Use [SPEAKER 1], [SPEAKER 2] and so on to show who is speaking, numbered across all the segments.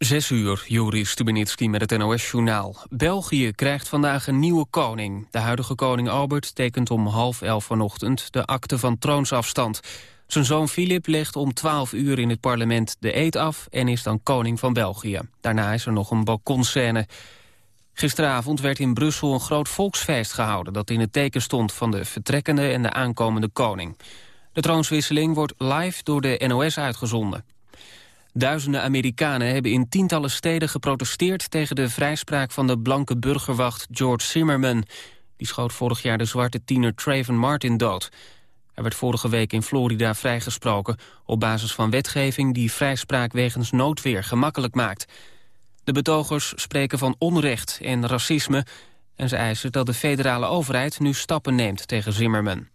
[SPEAKER 1] Zes uur, Joris Stubenitski met het NOS-journaal. België krijgt vandaag een nieuwe koning. De huidige koning Albert tekent om half elf vanochtend de akte van troonsafstand. Zijn zoon Filip legt om twaalf uur in het parlement de eed af... en is dan koning van België. Daarna is er nog een balkonscène. Gisteravond werd in Brussel een groot volksfeest gehouden... dat in het teken stond van de vertrekkende en de aankomende koning. De troonswisseling wordt live door de NOS uitgezonden. Duizenden Amerikanen hebben in tientallen steden geprotesteerd... tegen de vrijspraak van de blanke burgerwacht George Zimmerman. Die schoot vorig jaar de zwarte tiener Trayvon Martin dood. Hij werd vorige week in Florida vrijgesproken... op basis van wetgeving die vrijspraak wegens noodweer gemakkelijk maakt. De betogers spreken van onrecht en racisme... en ze eisen dat de federale overheid nu stappen neemt tegen Zimmerman.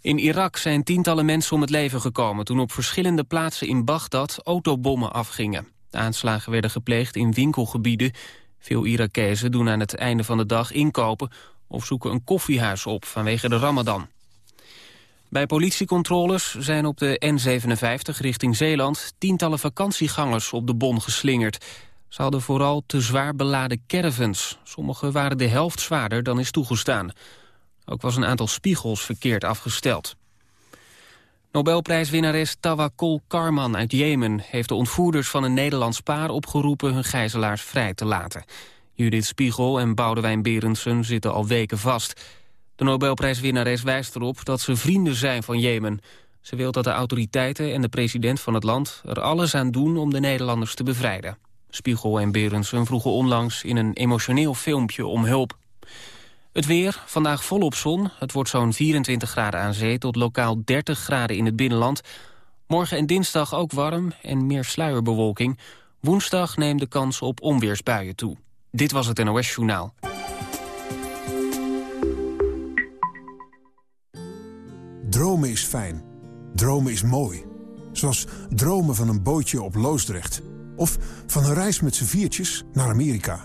[SPEAKER 1] In Irak zijn tientallen mensen om het leven gekomen... toen op verschillende plaatsen in Bagdad autobommen afgingen. De aanslagen werden gepleegd in winkelgebieden. Veel Irakezen doen aan het einde van de dag inkopen... of zoeken een koffiehuis op vanwege de ramadan. Bij politiecontroles zijn op de N57 richting Zeeland... tientallen vakantiegangers op de bon geslingerd. Ze hadden vooral te zwaar beladen caravans. Sommige waren de helft zwaarder dan is toegestaan... Ook was een aantal spiegels verkeerd afgesteld. Nobelprijswinnares Tawakkol Karman uit Jemen... heeft de ontvoerders van een Nederlands paar opgeroepen... hun gijzelaars vrij te laten. Judith Spiegel en Boudewijn Berendsen zitten al weken vast. De Nobelprijswinnares wijst erop dat ze vrienden zijn van Jemen. Ze wil dat de autoriteiten en de president van het land... er alles aan doen om de Nederlanders te bevrijden. Spiegel en Berendsen vroegen onlangs in een emotioneel filmpje om hulp. Het weer, vandaag volop zon. Het wordt zo'n 24 graden aan zee tot lokaal 30 graden in het binnenland. Morgen en dinsdag ook warm en meer sluierbewolking. Woensdag neemt de kans op onweersbuien toe. Dit was het NOS Journaal.
[SPEAKER 2] Dromen is fijn. Dromen is mooi. Zoals dromen van een bootje op Loosdrecht. Of van een reis met z'n viertjes naar Amerika.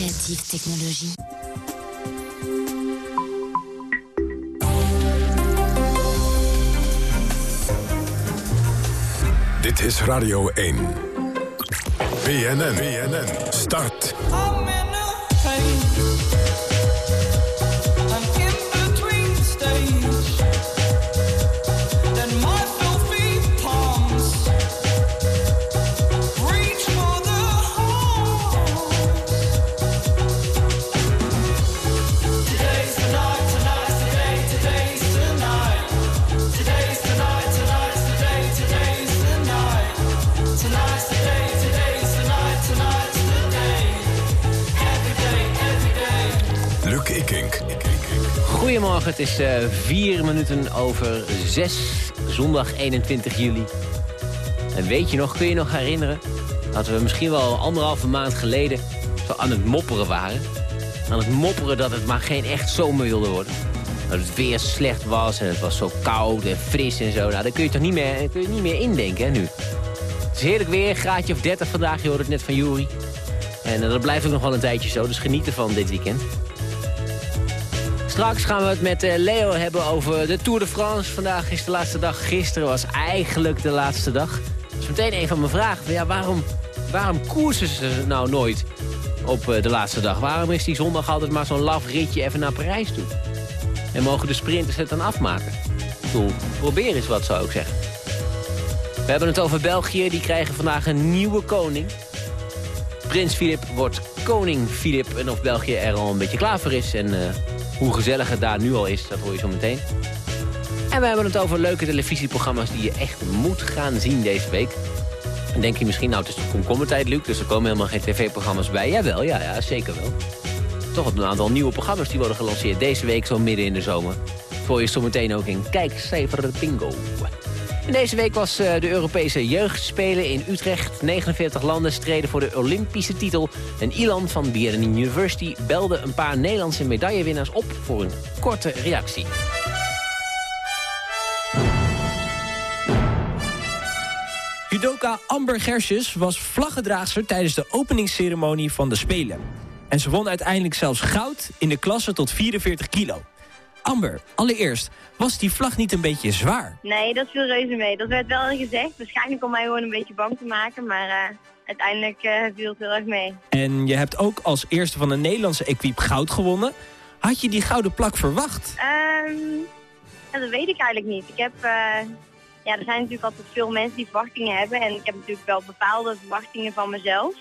[SPEAKER 3] Creatieve technologie.
[SPEAKER 4] Dit is Radio 1. BNN. BNN. Start.
[SPEAKER 5] Goedemorgen, het is eh, vier minuten over zes, zondag 21 juli. En weet je nog, kun je nog herinneren... dat we misschien wel anderhalve maand geleden zo aan het mopperen waren. Aan het mopperen dat het maar geen echt zomer wilde worden. Dat het weer slecht was en het was zo koud en fris en zo. Nou, daar kun je toch niet meer, kun je niet meer indenken, hè, nu. Het is heerlijk weer, graadje of 30 vandaag, je hoorde het net van Juri. En eh, dat blijft ook nog wel een tijdje zo, dus geniet ervan dit weekend. Straks gaan we het met eh, Leo hebben over de Tour de France. Vandaag is de laatste dag. Gisteren was eigenlijk de laatste dag. Dus meteen een van mijn vragen. Ja, waarom, waarom koersen ze nou nooit op eh, de laatste dag? Waarom is die zondag altijd maar zo'n laf ritje even naar Parijs toe? En mogen de sprinters het dan afmaken? Ik bedoel, probeer eens wat, zou ik zeggen. We hebben het over België. Die krijgen vandaag een nieuwe koning. Prins Filip wordt koning Filip. En of België er al een beetje klaar voor is. En eh, hoe gezellig het daar nu al is, dat hoor je zo meteen. En we hebben het over leuke televisieprogramma's die je echt moet gaan zien deze week. En denk je misschien, nou het is toch komkommertijd Luc, dus er komen helemaal geen tv-programma's bij. Jawel, ja, ja, zeker wel. Toch een aantal nieuwe programma's die worden gelanceerd deze week zo midden in de zomer. Voor je zometeen ook in Kijkcijfer Bingo. Deze week was eh, de Europese Jeugdspelen in Utrecht. 49 landen streden voor de Olympische titel. En Ilan van BNN University belde een paar Nederlandse medaillewinnaars op voor een korte reactie.
[SPEAKER 6] Judoka Amber Gersjes was vlaggedraagster tijdens de openingsceremonie van de Spelen. En ze won uiteindelijk zelfs goud in de klasse tot 44 kilo. Amber, allereerst, was die vlag niet een beetje zwaar?
[SPEAKER 7] Nee, dat viel reuze mee. Dat werd wel gezegd. Waarschijnlijk om mij gewoon een beetje bang te maken, maar uh, uiteindelijk uh, viel het heel erg mee.
[SPEAKER 6] En je hebt ook als eerste van de Nederlandse equipe goud gewonnen. Had je die gouden plak verwacht?
[SPEAKER 7] Um, ja, dat weet ik eigenlijk niet. Ik heb... Uh, ja, er zijn natuurlijk altijd veel mensen die verwachtingen hebben. En ik heb natuurlijk wel bepaalde verwachtingen van mezelf.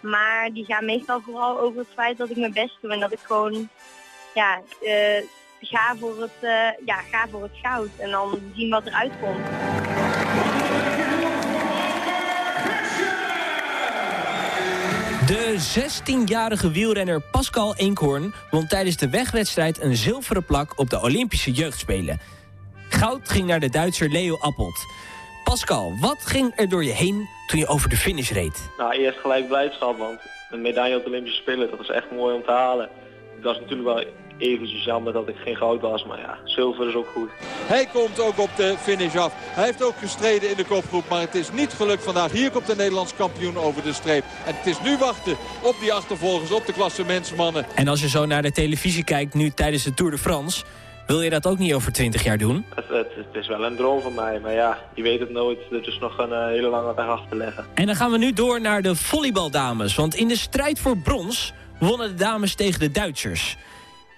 [SPEAKER 7] Maar die gaan meestal vooral over het feit dat ik mijn best doe. En dat ik gewoon ja, uh, ga, voor het, uh, ja, ga voor het goud. En dan zien wat eruit komt.
[SPEAKER 6] De 16-jarige wielrenner Pascal Eenkhoorn won tijdens de wegwedstrijd een zilveren plak op de Olympische Jeugdspelen. Goud ging naar de Duitser Leo Appelt. Pascal, wat ging er door je heen toen je over de finish reed?
[SPEAKER 8] Nou, eerst gelijk blijdschap, want een medaille op de Olympische Spelen, dat is echt mooi om te halen. Het was natuurlijk wel eventjes jammer dat ik geen goud was, maar ja, zilver is ook goed.
[SPEAKER 9] Hij komt ook op de finish af. Hij heeft ook gestreden in de kopgroep, maar het is niet gelukt vandaag. Hier komt de Nederlands kampioen over de streep. En het is nu wachten op die achtervolgers, op de klassementsmannen.
[SPEAKER 6] En als je zo naar de televisie kijkt, nu tijdens de Tour de France... Wil je dat ook niet over 20 jaar doen?
[SPEAKER 8] Het, het, het, is wel een droom van mij, maar ja, je weet het nooit. Er is nog een uh, hele lange weg af te leggen.
[SPEAKER 6] En dan gaan we nu door naar de volleybaldames. Want in de strijd voor brons wonnen de dames tegen de Duitsers.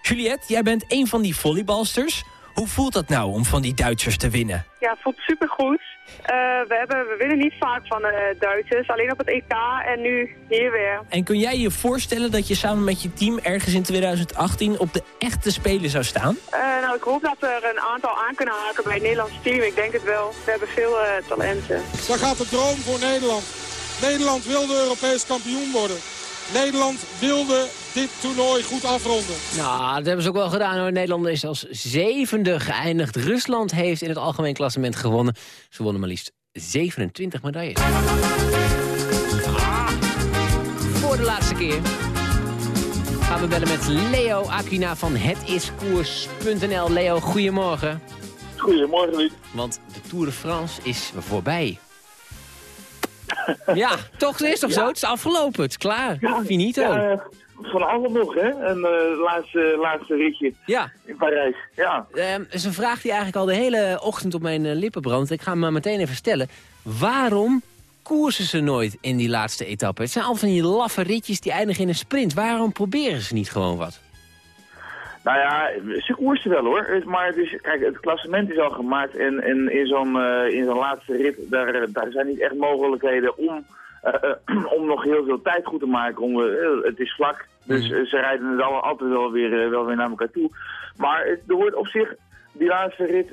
[SPEAKER 6] Juliette, jij bent een van die volleybalsters. Hoe voelt dat nou om van die Duitsers te winnen?
[SPEAKER 10] Ja, het voelt supergoed. Uh, we, hebben, we winnen niet vaak van de Duitsers, alleen op het EK en nu hier weer.
[SPEAKER 6] En kun jij je voorstellen dat je samen met je team ergens in 2018 op de echte Spelen zou staan?
[SPEAKER 10] Uh, nou, ik hoop dat er een aantal aan kunnen haken bij het Nederlandse team. Ik denk het wel. We hebben veel uh, talenten.
[SPEAKER 9] Daar gaat de droom voor Nederland. Nederland wilde Europees kampioen worden. Nederland wilde dit toernooi goed afronden.
[SPEAKER 5] Nou, dat hebben ze ook wel gedaan hoor. Nederland is als zevende geëindigd. Rusland heeft in het algemeen klassement gewonnen. Ze wonnen maar liefst 27 medailles. Ah, voor de laatste keer gaan we bellen met Leo Aquina van hetiskoers.nl. Leo, goedemorgen.
[SPEAKER 8] Goedemorgen, Luc.
[SPEAKER 5] Want de Tour de France is voorbij. ja, toch is toch ja. zo? Het is afgelopen, het is klaar. Ja, Finito. Ja,
[SPEAKER 8] vanavond nog, hè? Een uh, laatste, laatste ritje
[SPEAKER 5] ja.
[SPEAKER 8] in Parijs. Ja.
[SPEAKER 5] Um, is een vraag die eigenlijk al de hele ochtend op mijn uh, lippen brandt. Ik ga hem maar meteen even stellen. Waarom koersen ze nooit in die laatste etappe? Het zijn al van die laffe ritjes die eindigen in een sprint. Waarom proberen ze niet gewoon wat?
[SPEAKER 8] Nou ja, ze koersen wel hoor. Maar het, is, kijk, het klassement is al gemaakt en, en in zo'n uh, in zo'n laatste rit, daar, daar zijn niet echt mogelijkheden om, om nog heel veel tijd goed te maken. Om, het is vlak, dus mm. ze rijden het al, altijd wel weer, wel weer naar elkaar toe. Maar het, er wordt op zich, die laatste rit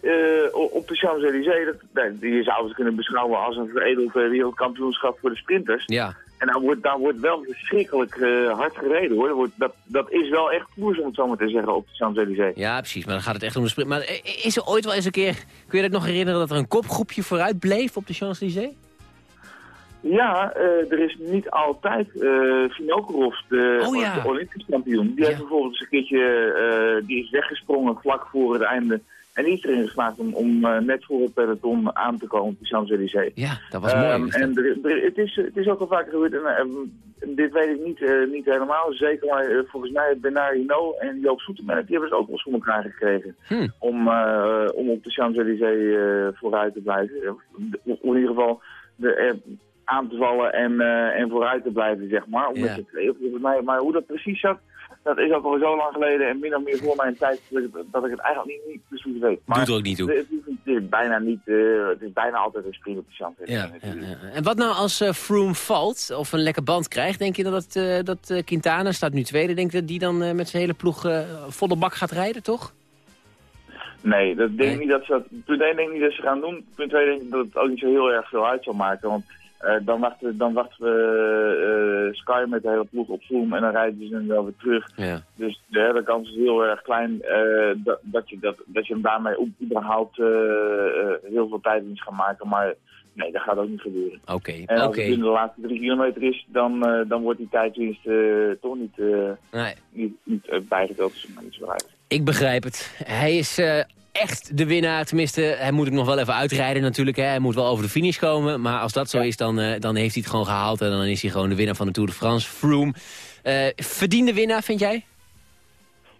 [SPEAKER 8] op de Champs-Élysées, je zou kunnen beschouwen als een veredeld wereldkampioenschap voor de sprinters.
[SPEAKER 5] Ja.
[SPEAKER 8] En daar wordt, daar wordt wel verschrikkelijk uh, hard gereden hoor. Dat, wordt, dat, dat is wel echt koers om het zo maar te zeggen op de Champs-Élysées.
[SPEAKER 5] Ja, precies. Maar dan gaat het echt om de sprint. Maar is er ooit wel eens een keer, kun je dat nog herinneren, dat er een kopgroepje vooruit bleef op de Champs-Élysées?
[SPEAKER 8] Ja, uh, er is niet altijd uh, de,
[SPEAKER 5] oh, ja.
[SPEAKER 8] de Olympisch kampioen. Die
[SPEAKER 5] Ja.
[SPEAKER 8] heeft bijvoorbeeld eens een keertje, uh, die is weggesprongen vlak voor het einde. En die is erin geslaagd om, om uh, net voor het peloton aan te komen op de Champs-Élysées.
[SPEAKER 5] Ja, dat was mooi.
[SPEAKER 8] Um,
[SPEAKER 5] dat.
[SPEAKER 8] en er, er, het, is, het is ook al vaker gebeurd, en, um, dit weet ik niet, niet helemaal zeker, maar volgens mij Bernard Hinault en Joop Soetemelk, die hebben het ook wel eens voor elkaar gekregen.
[SPEAKER 5] Hm.
[SPEAKER 8] Om, om op de Champs-Élysées vooruit te blijven. In ieder geval de, eh, aan te vallen en, eh, en vooruit te blijven, zeg maar. Omdat
[SPEAKER 5] Ja.
[SPEAKER 8] drie- maar, hoe dat precies zat, dat is ook al zo lang geleden en min of meer voor mijn tijd dat ik, dat ik het eigenlijk niet, niet precies weet. Maar
[SPEAKER 5] Doet er ook niet toe.
[SPEAKER 8] Het is, het is bijna niet, eh, het is bijna altijd een sprint op de chance.
[SPEAKER 5] Ja, ja, ja. En wat nou als eh, Froome valt of een lekke band krijgt? Denk je dat, eh, dat Quintana, staat nu tweede, denk je dat die dan met zijn hele ploeg volle bak gaat rijden, toch?
[SPEAKER 8] Nee, dat denk
[SPEAKER 5] Nee?
[SPEAKER 8] ik niet dat ze dat, punt 1 denk ik niet dat ze gaan doen. Punt 2 denk ik dat het ook niet zo heel erg veel uit zal maken. Want dan wachten, dan wachten we eh, Sky met de hele ploeg op Zoom en dan rijden ze hem wel weer terug.
[SPEAKER 5] Ja.
[SPEAKER 8] Dus de hele kans is heel erg klein eh, dat, dat, je, dat, dat je hem daarmee ook überhaupt eh, eh, heel veel tijd in gaat maken. Maar nee, dat gaat ook niet gebeuren.
[SPEAKER 5] Oké,
[SPEAKER 8] En als het binnen de laatste drie kilometer is, dan, eh, dan wordt die tijdwinst eh, toch niet, eh,
[SPEAKER 5] Nee.
[SPEAKER 8] niet, niet eh, bijgeteld. Dus maar niet zo uit.
[SPEAKER 5] Ik begrijp het. Hij is eh, echt de winnaar. Tenminste, hij moet het nog wel even uitrijden natuurlijk. Hè. Hij moet wel over de finish komen. Maar als dat zo is, dan, eh, dan heeft hij het gewoon gehaald. En dan is hij gewoon de winnaar van de Tour de France. Froome. Eh, verdiende winnaar, vind jij?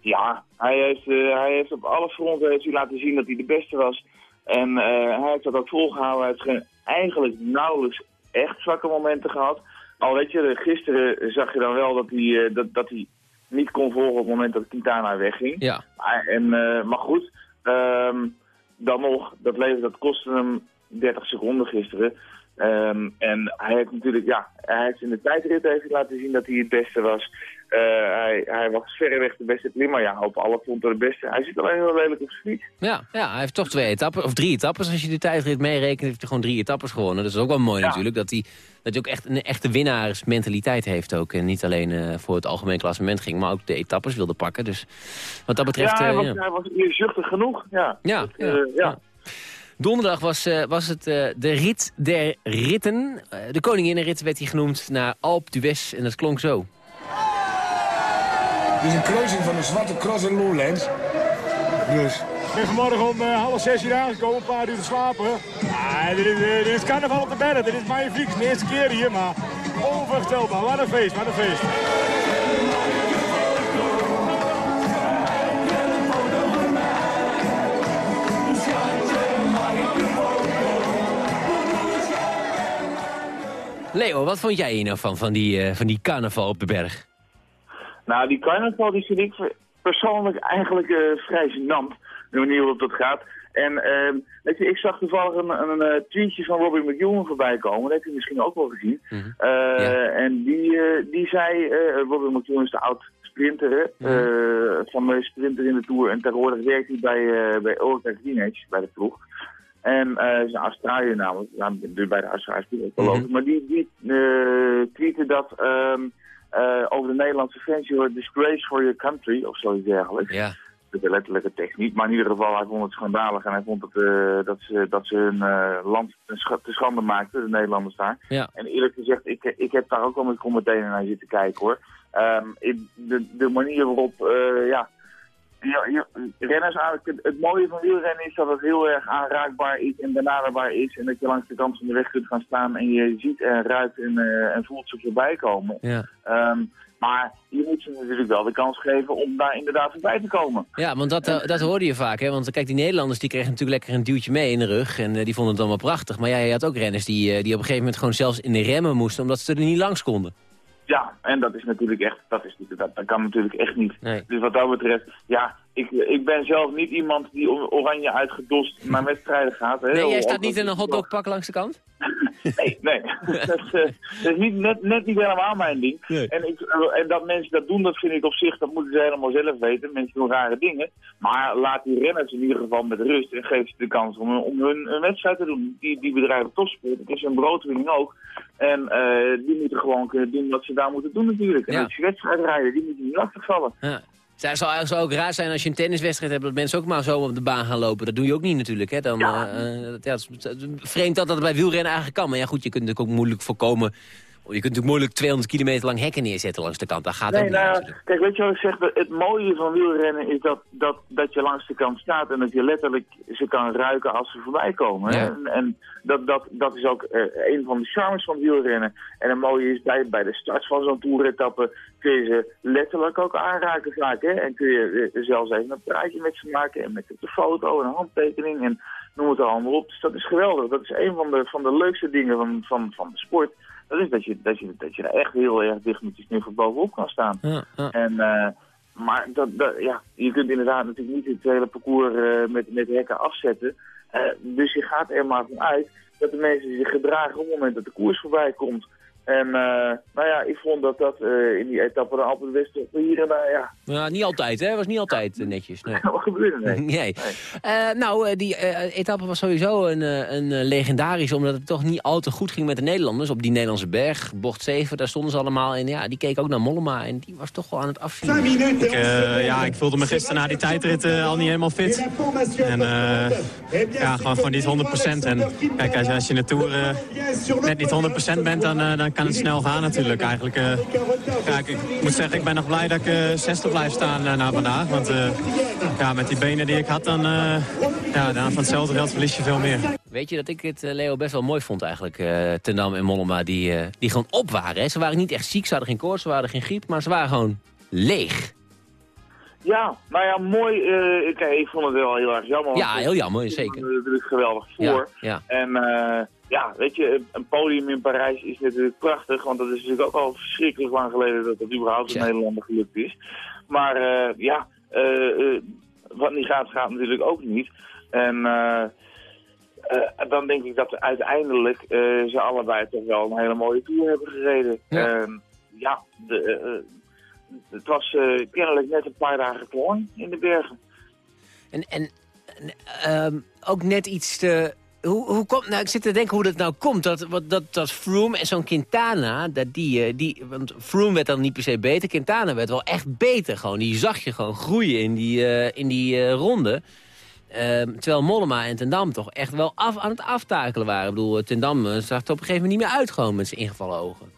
[SPEAKER 8] Ja, hij heeft, eh, hij heeft op alle fronten heeft hij laten zien dat hij de beste was. En hij heeft dat ook volgehouden. Hij heeft geen, eigenlijk nauwelijks echt zwakke momenten gehad. Al weet je, gisteren zag je dan wel dat hij, dat, dat hij niet kon volgen op het moment dat Quintana wegging.
[SPEAKER 5] Ja.
[SPEAKER 8] Maar, en, maar goed, ehm, dan nog, dat leven dat kostte hem 30 seconden gisteren. Ehm, en hij heeft natuurlijk, ja, hij heeft in de tijdrit even laten zien dat hij het beste was. Eh, hij, hij was verreweg de beste klim, maar ja, op alle fronten de beste. Hij zit alleen heel lelijk op zijn.
[SPEAKER 5] Ja, ja, hij heeft toch twee etappen, of drie etappes. Als je de tijdrit meerekent, heeft hij gewoon drie etappes gewonnen. Dat is ook wel mooi
[SPEAKER 8] Ja.
[SPEAKER 5] natuurlijk, dat hij, dat hij ook echt een echte winnaarsmentaliteit heeft ook. En niet alleen eh, voor het algemeen klassement ging, maar ook de etappes wilde pakken. Dus wat dat betreft...
[SPEAKER 8] ja, hij
[SPEAKER 5] eh,
[SPEAKER 8] was,
[SPEAKER 5] ja.
[SPEAKER 8] hij was genoeg. Ja,
[SPEAKER 5] Ja,
[SPEAKER 8] Dat,
[SPEAKER 5] ja,
[SPEAKER 8] ja.
[SPEAKER 5] Donderdag was, eh, was het eh, de rit der ritten. Eh, de koninginnenrit werd hij genoemd naar Alp d'Huez en dat klonk zo.
[SPEAKER 11] Dit is een kruising van de Zwarte Cross en Lowlands. Dus...
[SPEAKER 12] Ik ben vanmorgen om eh, half zes hier aangekomen, een paar uur te slapen. Ah, dit, is, dit is carnaval op de berg, dit is magnifiek. Het is de eerste keer hier, maar onvoorstelbaar. Wat een feest, wat een feest.
[SPEAKER 5] Leo, wat vond jij hier nou van, van die, eh, van die carnaval op de berg?
[SPEAKER 8] Nou, die carnaval die vind ik persoonlijk eigenlijk eh, vrij gênant. De manier waarop dat gaat. En ehm, weet je, ik zag toevallig een, een, eh, tweetje van Robbie McEwen voorbij komen. Dat heb je misschien ook wel gezien. Eh, En die, die zei, Robbie McEwen is de oud sprinter, eh, van de sprinter in de Tour. En tegenwoordig werkt hij bij, bij Orica Greenwich, bij de ploeg. En eh is een Australiër namelijk, bij de Australische wel logisch. Maar die, die eh tweette dat ehm, eh, over de Nederlandse fans, a disgrace for your country, of zoiets dergelijks.
[SPEAKER 5] Ja.
[SPEAKER 8] De letterlijke tekst niet, maar in ieder geval, hij vond het schandalig en hij vond het, eh, dat, ze, dat ze hun land te, scha- te schande maakten, de Nederlanders daar.
[SPEAKER 5] Ja.
[SPEAKER 8] En eerlijk gezegd, ik, ik heb daar ook wel met commentaar naar zitten kijken hoor. Ehm, in de, de manier waarop, ja, ja, ja, renners eigenlijk, het, mooie van wielrennen is dat het heel erg aanraakbaar is en benaderbaar is. En dat je langs de kant van de weg kunt gaan staan en je ziet en ruikt en, eh, en voelt ze voorbij komen.
[SPEAKER 5] Ja.
[SPEAKER 8] Ehm, maar je moet ze natuurlijk wel de kans geven om daar inderdaad voorbij te komen.
[SPEAKER 5] Ja, want dat, eh, dat hoorde je vaak. Hè? Want kijk, die Nederlanders die kregen natuurlijk lekker een duwtje mee in de rug. En eh, die ja,
[SPEAKER 8] en dat is natuurlijk echt, dat, is, niet- dat, dat kan natuurlijk echt niet.
[SPEAKER 5] Nee.
[SPEAKER 8] Dus wat dat betreft, ja, ik, ik ben zelf niet iemand die oranje uitgedost naar wedstrijden gaat. Hè.
[SPEAKER 5] Nee, jij staat niet in een hotdogpak langs de kant?
[SPEAKER 8] Nee, nee. dat, is, eh, dat is niet, net, net niet helemaal mijn ding. En, ik, eh, en dat mensen dat doen, dat vind ik op zich, dat moeten ze helemaal zelf weten. Mensen doen rare dingen. Maar laat die renners in ieder geval met rust en geef ze de kans om, om hun, hun wedstrijd te doen. Die, die bedrijven topsport, het is een broodwinning ook. En eh, die moeten gewoon kunnen doen wat ze daar moeten doen natuurlijk. En
[SPEAKER 5] Ja.
[SPEAKER 8] als je wedstrijd rijden, die moeten niet lastigvallen.
[SPEAKER 5] Ja. Het zou, zou ook raar zijn als je een tenniswedstrijd hebt... dat mensen ook maar zo op de baan gaan lopen. Dat doe je ook niet natuurlijk. Hè? Dan, ja. ja, het is vreemd dat dat bij wielrennen eigenlijk kan. Maar ja, goed, je kunt natuurlijk ook moeilijk voorkomen... Je kunt natuurlijk moeilijk 200 kilometer lang hekken neerzetten langs de kant. Dat gaat
[SPEAKER 8] Nee,
[SPEAKER 5] niet.
[SPEAKER 8] nou, kijk, weet je wat ik zeg? Het mooie van wielrennen is dat, dat, dat je langs de kant staat en dat je letterlijk ze kan ruiken als ze voorbij komen.
[SPEAKER 5] Ja.
[SPEAKER 8] En, en dat, dat, dat is ook eh, een van de charmes van wielrennen. En het mooie is, bij, bij de start van zo'n toeretappe kun je ze letterlijk ook aanraken vaak. Hè? En kun je eh, zelfs even een praatje met ze maken en met de foto en een handtekening. En noem het allemaal op. Dus dat is geweldig. Dat is een van de, van de leukste dingen van, van, van de sport. Dat is dat je, dat, je, dat je er echt heel erg dicht met je snuffel bovenop kan staan.
[SPEAKER 6] Ja, ja.
[SPEAKER 8] En, eh, maar dat, dat, ja, je kunt inderdaad natuurlijk niet het hele parcours eh, met, met hekken afzetten. Eh, dus je gaat er maar vanuit dat de mensen zich gedragen op het moment dat de koers voorbij komt. En eh, nou ja, ik vond dat dat eh, in die etappe de Alpen West hier en daar, ja,
[SPEAKER 5] Ja, niet altijd, hè? was niet altijd eh, netjes. Nee.
[SPEAKER 8] wat gebeurde nee.
[SPEAKER 5] Nee. Eh, nou, eh, die etappe was sowieso een, eh, een legendarische... omdat het toch niet al te goed ging met de Nederlanders. Op die Nederlandse berg, bocht 7, daar stonden ze allemaal. En ja, die keken ook naar Mollema en die was toch wel aan het afzien.
[SPEAKER 13] Ik, eh, ja, ik voelde me gisteren na die tijdrit al niet helemaal fit. En eh, ja, gewoon, gewoon niet 100%. En kijk, als, je- als je in de Tour eh, net niet 100% bent, dan, eh, dan kan het snel gaan natuurlijk. Eigenlijk, eh, ja, ik, moet zeggen, ik ben nog blij dat ik eh 60 blijf staan eh, na vandaag. Want eh, ja, met die benen die ik had, dan, eh, ja, dan van hetzelfde geld verlies je veel meer.
[SPEAKER 5] Weet je dat ik het, eh, Leo, best wel mooi vond eigenlijk. eh Ten en Mollema, die, eh, die gewoon op waren. Hè? Ze waren niet echt ziek, ze hadden geen koorts, ze hadden geen griep. Maar ze waren gewoon leeg.
[SPEAKER 8] Ja, nou ja, mooi. eh, kijk, ik vond het wel heel erg jammer.
[SPEAKER 5] Ja, heel jammer,
[SPEAKER 8] ik
[SPEAKER 5] zeker.
[SPEAKER 8] vond het natuurlijk geweldig voor.
[SPEAKER 5] ja.
[SPEAKER 8] En eh, ja, weet je, een podium in Parijs is natuurlijk prachtig. Want dat is natuurlijk ook al verschrikkelijk lang geleden dat dat überhaupt in
[SPEAKER 5] Ja.
[SPEAKER 8] Nederlander gelukt is. Maar eh, ja, wat niet gaat, gaat natuurlijk ook niet. En dan denk ik dat uiteindelijk ze allebei toch wel een hele mooie tour hebben gereden.
[SPEAKER 5] Ja.
[SPEAKER 8] Ja, de, het was eh, kennelijk net een paar dagen gewoon in de bergen.
[SPEAKER 5] En, en, ehm, ook net iets te... Hoe, hoe komt, nou, ik zit te denken hoe dat nou komt. Dat, wat, dat, dat Froome en zo'n Quintana, dat die, eh, die, want Froome werd dan niet per se beter. Quintana werd wel echt beter. Gewoon. Die zag je gewoon groeien in die, eh, in die ronde. Ehm, terwijl Mollema en Ten Dam toch echt wel af, aan het aftakelen waren. Ik bedoel, Ten Dam eh, zag er op een gegeven moment niet meer uit gewoon met zijn ingevallen ogen.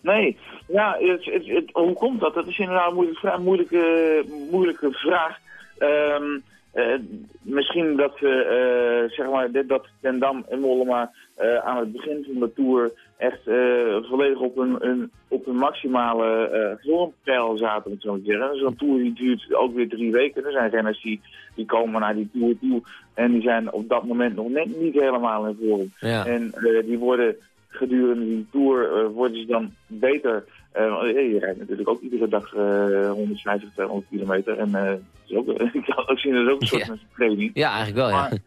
[SPEAKER 8] Nee, ja, het, het, het- hoe komt dat? Dat is inderdaad een moeilijke vraag. Moeilijke, moeilijke vraag. Ehm, eh, misschien dat, ze, eh, zeg maar, dat Ten Dam en Mollema eh, aan het begin van de Tour echt volledig op hun, hun, op hun maximale vormpeil zaten, om het zo te zeggen. Zo'n Tour die duurt ook weer drie weken. Er zijn renners die, die komen naar die Tour toe en die zijn op dat moment nog net niet helemaal in vorm.
[SPEAKER 5] Ja.
[SPEAKER 8] En die worden gedurende die tour worden ze dan beter. Eh, je rijdt natuurlijk ook iedere dag eh 150, 200 kilometer. En eh, dat is ook, ik kan ook zien dat is ook een soort van training.
[SPEAKER 5] Ja, eigenlijk wel, ja.
[SPEAKER 8] Maar,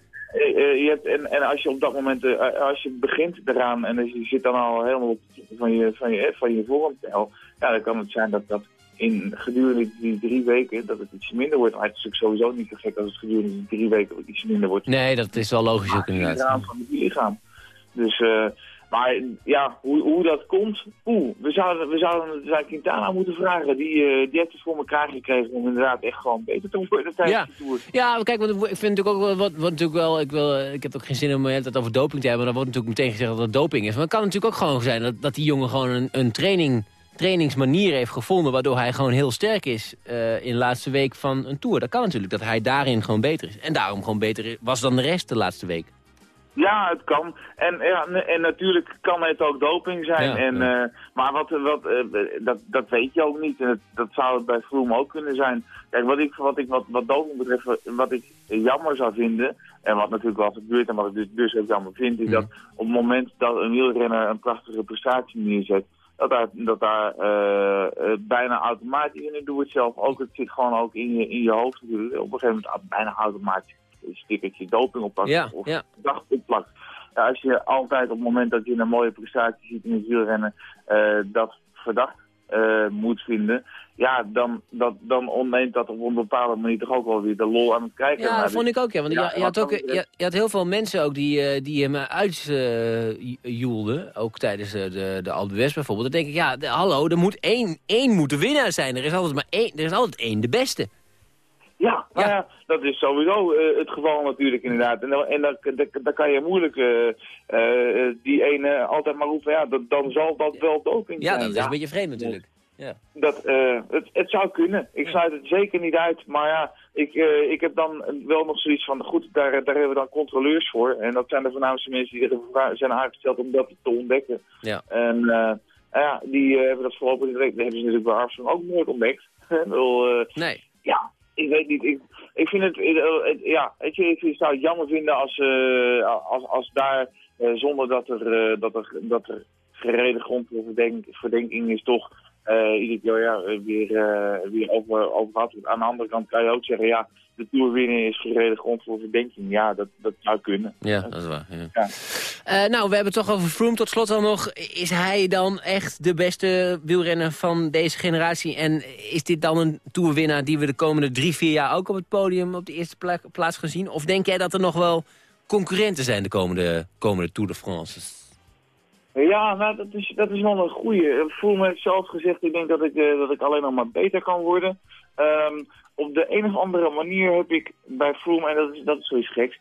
[SPEAKER 8] je hebt, en, en als je op dat moment, als je begint eraan en je zit dan al helemaal op van je, van je, van je vormpeil, ja, dan kan het zijn dat dat in gedurende die drie weken dat het iets minder wordt. Maar het is natuurlijk sowieso niet zo gek als het gedurende die drie weken iets minder wordt.
[SPEAKER 5] Nee, dat is wel logisch ook
[SPEAKER 8] in de
[SPEAKER 5] inderdaad.
[SPEAKER 8] raam van het lichaam. Dus, eh, maar ja, hoe, hoe dat komt, oeh, we zouden, we zouden het aan Quintana moeten vragen. Die, eh, die heeft het voor elkaar gekregen om inderdaad echt gewoon beter te worden tijdens
[SPEAKER 5] Ja.
[SPEAKER 8] de Tour.
[SPEAKER 5] Ja, kijk, want ik vind natuurlijk ook wel, wat, wat natuurlijk wel, ik, wil, ik heb ook geen zin om het tijd over doping te hebben, dan wordt natuurlijk meteen gezegd dat het doping is. Maar het kan natuurlijk ook gewoon zijn dat, dat die jongen gewoon een, een training, trainingsmanier heeft gevonden, waardoor hij gewoon heel sterk is eh, in de laatste week van een tour. Dat kan natuurlijk, dat hij daarin gewoon beter is. En daarom gewoon beter was dan de rest de laatste week.
[SPEAKER 8] Ja, het kan. En, ja, en- natuurlijk kan het ook doping zijn.
[SPEAKER 5] Ja,
[SPEAKER 8] en,
[SPEAKER 5] ja.
[SPEAKER 8] eh, maar wat, wat, eh, dat, dat weet je ook niet. En dat, dat zou het bij Froome ook kunnen zijn. Kijk, wat, ik, wat, ik, wat, wat doping betreft, wat ik jammer zou vinden... en wat natuurlijk wel gebeurt en wat ik dus, dus ook jammer vind... is dat op het moment dat een wielrenner een prachtige prestatie neerzet... dat daar, dat daar eh, bijna automatisch... en ik doe het zelf ook, het zit gewoon ook in je, in je hoofd natuurlijk... op een gegeven moment bijna automatisch stickertje doping opplakt
[SPEAKER 5] Ja,
[SPEAKER 8] of
[SPEAKER 5] ja.
[SPEAKER 8] dag opplakt. Ja, als je altijd op het moment dat je een mooie prestatie ziet in het wielrennen eh, dat verdacht eh, moet vinden, ja, dan, dat, dan ontneemt dat op een bepaalde manier toch ook wel weer de lol aan het kijken.
[SPEAKER 5] Ja, dat vond ik ook, ja. Want
[SPEAKER 8] Ja,
[SPEAKER 5] je, je, had ook, je, je had heel veel mensen ook die, eh, die hem uitjoelden. ook tijdens de, de Alpe bijvoorbeeld. Dan denk ik, ja, de- hallo, er moet één, één moet de winnaar zijn. Er is altijd maar één, er is altijd één de beste.
[SPEAKER 8] Ja, nou ja. dat is sowieso eh, het geval natuurlijk inderdaad. En, dan- en dan, dan, dan kan je moeilijk eh, eh, die ene altijd maar roepen, ja, dat, dan zal dat wel doping
[SPEAKER 5] Ja,
[SPEAKER 8] zijn.
[SPEAKER 5] dat is een beetje vreemd natuurlijk. Ja.
[SPEAKER 8] Dat, het, het zou kunnen. Ik sluit het zeker niet uit. Maar ja, ik, ik heb dan wel nog zoiets van... Goed, daar, daar hebben we dan controleurs voor. En dat zijn de voornaamste mensen die er zijn aangesteld om dat te ontdekken.
[SPEAKER 5] Ja.
[SPEAKER 8] En ja, die hebben dat voorlopig. Dat hebben ze natuurlijk bij Armstrong ook nooit ontdekt. Eh,
[SPEAKER 5] Nee.
[SPEAKER 8] ja, ik weet niet. Ik, ik vind het, eh, het- ja, weet je, ik zou het jammer vinden als, eh, als, als daar, eh, zonder dat er, eh, dat er, dat er gereden grond voor verdenk, verdenking is, toch eh iedere keer ja, eh, weer, eh, weer over, over gehad wordt. Aan de andere kant kan je ook zeggen, ja, de Tour winnen is gereden grond voor verdenking. Ja, dat, dat zou kunnen.
[SPEAKER 5] Ja, dat is waar. Ja.
[SPEAKER 8] Ja.
[SPEAKER 5] Eh, nou, we hebben het toch over Froome. Tot slot dan nog, is hij dan echt de beste wielrenner van deze generatie? En is dit dan een toerwinnaar die we de komende drie, vier jaar ook op het podium op de eerste pla- plaats gaan zien? Of denk jij dat er nog wel concurrenten zijn de komende, komende Tour de France?
[SPEAKER 8] Ja, nou, dat is, dat is wel een goeie. Froome heeft zelf gezegd, ik denk dat ik, eh, dat ik alleen nog maar beter kan worden. Ehm, op de een of andere manier heb ik bij Froome, en dat is, dat is zoiets geks,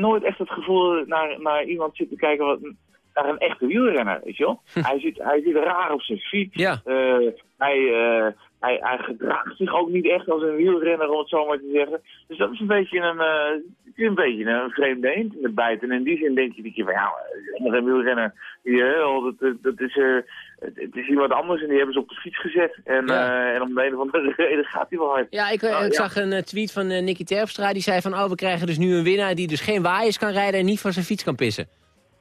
[SPEAKER 8] nooit echt het gevoel dat ik naar, naar iemand zit te kijken wat, naar een echte wielrenner, weet je wel. hij, zit, hij zit raar op zijn fiets.
[SPEAKER 5] Ja.
[SPEAKER 8] Eh, hij, eh, hij, hij gedraagt zich ook niet echt als een wielrenner, om het zo maar te zeggen. Dus dat is een beetje een, eh, een, beetje een vreemde eend in de bijt. En in die zin denk je dat je van, ja, een wielrenner, eh, dat, dat, is, eh, het, is iemand anders en die hebben ze op de fiets gezet. En,
[SPEAKER 5] Ja.
[SPEAKER 8] eh, en om de een of andere reden gaat hij wel hard.
[SPEAKER 5] Ja, ik,
[SPEAKER 8] Nou,
[SPEAKER 5] ik
[SPEAKER 8] ja.
[SPEAKER 5] zag een tweet van Nicky Terpstra. Die zei van, oh, we krijgen dus nu een winnaar die dus geen waaiers kan rijden en niet van zijn fiets kan pissen.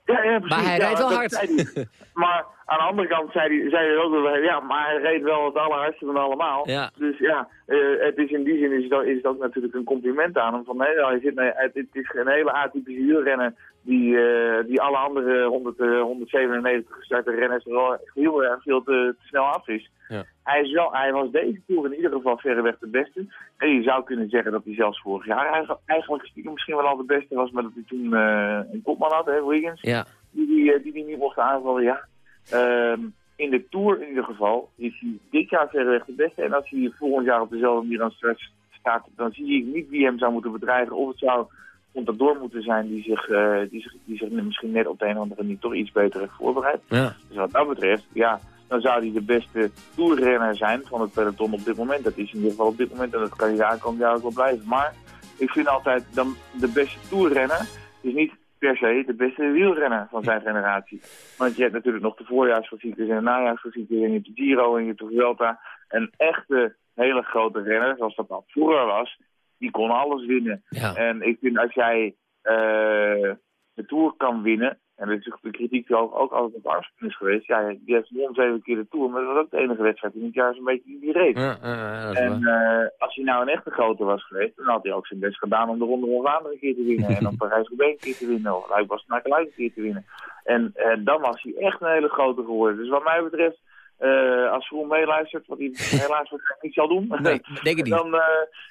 [SPEAKER 8] Ja, ja, precies.
[SPEAKER 5] Maar hij
[SPEAKER 8] Ja,
[SPEAKER 5] rijdt wel hard.
[SPEAKER 8] maar aan de andere kant zei hij, zei hij ook wel, ja, maar hij reed wel het allerhardste van allemaal.
[SPEAKER 5] Ja.
[SPEAKER 8] Dus ja, eh, het is in die zin is ook- is het ook natuurlijk een compliment aan hem. Van, nee, hij zit, nee, het, is een hele atypische wielrenner die, eh, die alle andere 100, eh, 197 gestarte renners er wel heel erg veel te, te snel af is.
[SPEAKER 5] Ja.
[SPEAKER 8] Hij, is wel, hij was deze Tour in ieder geval verreweg de beste. En je zou kunnen zeggen dat hij zelfs vorig jaar eigenlijk, misschien wel al de beste was, maar dat hij toen eh, een kopman had, hè, Wiggins
[SPEAKER 5] Ja.
[SPEAKER 8] die die, die, die niet mocht aanvallen, ja. Ehm, in de Tour in ieder geval is hij dit jaar verreweg de beste. En als hij volgend jaar op dezelfde manier aan start staat, dan zie ik niet wie hem zou moeten bedreigen. Of het zou Contador moeten zijn die zich, eh, die, zich, die zich misschien net op de een of andere manier toch iets beter heeft voorbereid.
[SPEAKER 5] Ja.
[SPEAKER 8] Dus wat dat betreft, ja, dan zou hij de beste toerrenner zijn van het peloton op dit moment. Dat is in ieder geval op dit moment en dat kan hij jaar ook wel blijven. Maar ik vind altijd dan de beste toerrenner is niet per se de beste wielrenner van zijn generatie. Want je hebt natuurlijk nog de voorjaarsklassiekers en de najaarsklassiekers en je hebt de Giro en je hebt de Vuelta. Een echte hele grote renner, zoals dat al vroeger was, die kon alles winnen.
[SPEAKER 5] Ja.
[SPEAKER 8] En ik vind als jij eh, de Tour kan winnen, en dat is de kritiek die ook, ook altijd op Armstrong is geweest, ja, die heeft won zeven keer de Tour, maar dat was ook de enige wedstrijd in het jaar zo'n beetje die die reed.
[SPEAKER 5] Ja,
[SPEAKER 8] En eh, als hij nou een echte grote was geweest, dan had hij ook zijn best gedaan om de Ronde van Vlaanderen een keer te winnen. en om Parijs-Roubaix een keer te winnen. Of Luik was naar een keer te winnen. En eh, dan was hij echt een hele grote geworden. Dus wat mij betreft, eh, als Vroom meeluistert, wat hij helaas waarschijnlijk niet zal doen.
[SPEAKER 5] Nee, denk ik niet.
[SPEAKER 8] Dan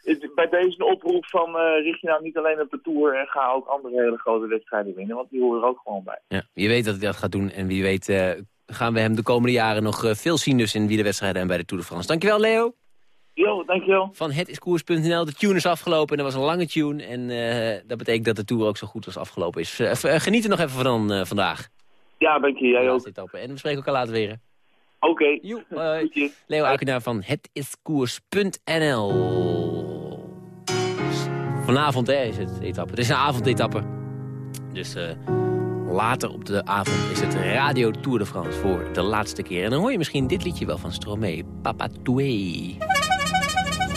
[SPEAKER 8] is bij deze een oproep van eh, richt je nou niet alleen op de Tour en ga ook andere hele grote wedstrijden winnen. Want die horen er ook gewoon bij.
[SPEAKER 5] Ja, je weet dat hij dat gaat doen en wie weet gaan we hem de komende jaren nog veel zien dus in wielerwedstrijden en bij de Tour de France. Dankjewel Leo.
[SPEAKER 8] Jo, dankjewel.
[SPEAKER 5] Van hetiskoers.nl. De tune is afgelopen en dat was een lange tune. En dat betekent dat de Tour ook zo goed als afgelopen is. Geniet er nog even van vandaag.
[SPEAKER 8] Ja, dank je. Jij ook.
[SPEAKER 5] En we spreken elkaar later weer.
[SPEAKER 8] Oké.
[SPEAKER 5] Hoi. Leo Uikenaar van hetiskoers.nl. Vanavond hè, is het etappe. Het is een avondetappe. Dus eh, later op de avond is het Radio Tour de France voor de laatste keer. En dan hoor je misschien dit liedje wel van Stromae. Papa Toué.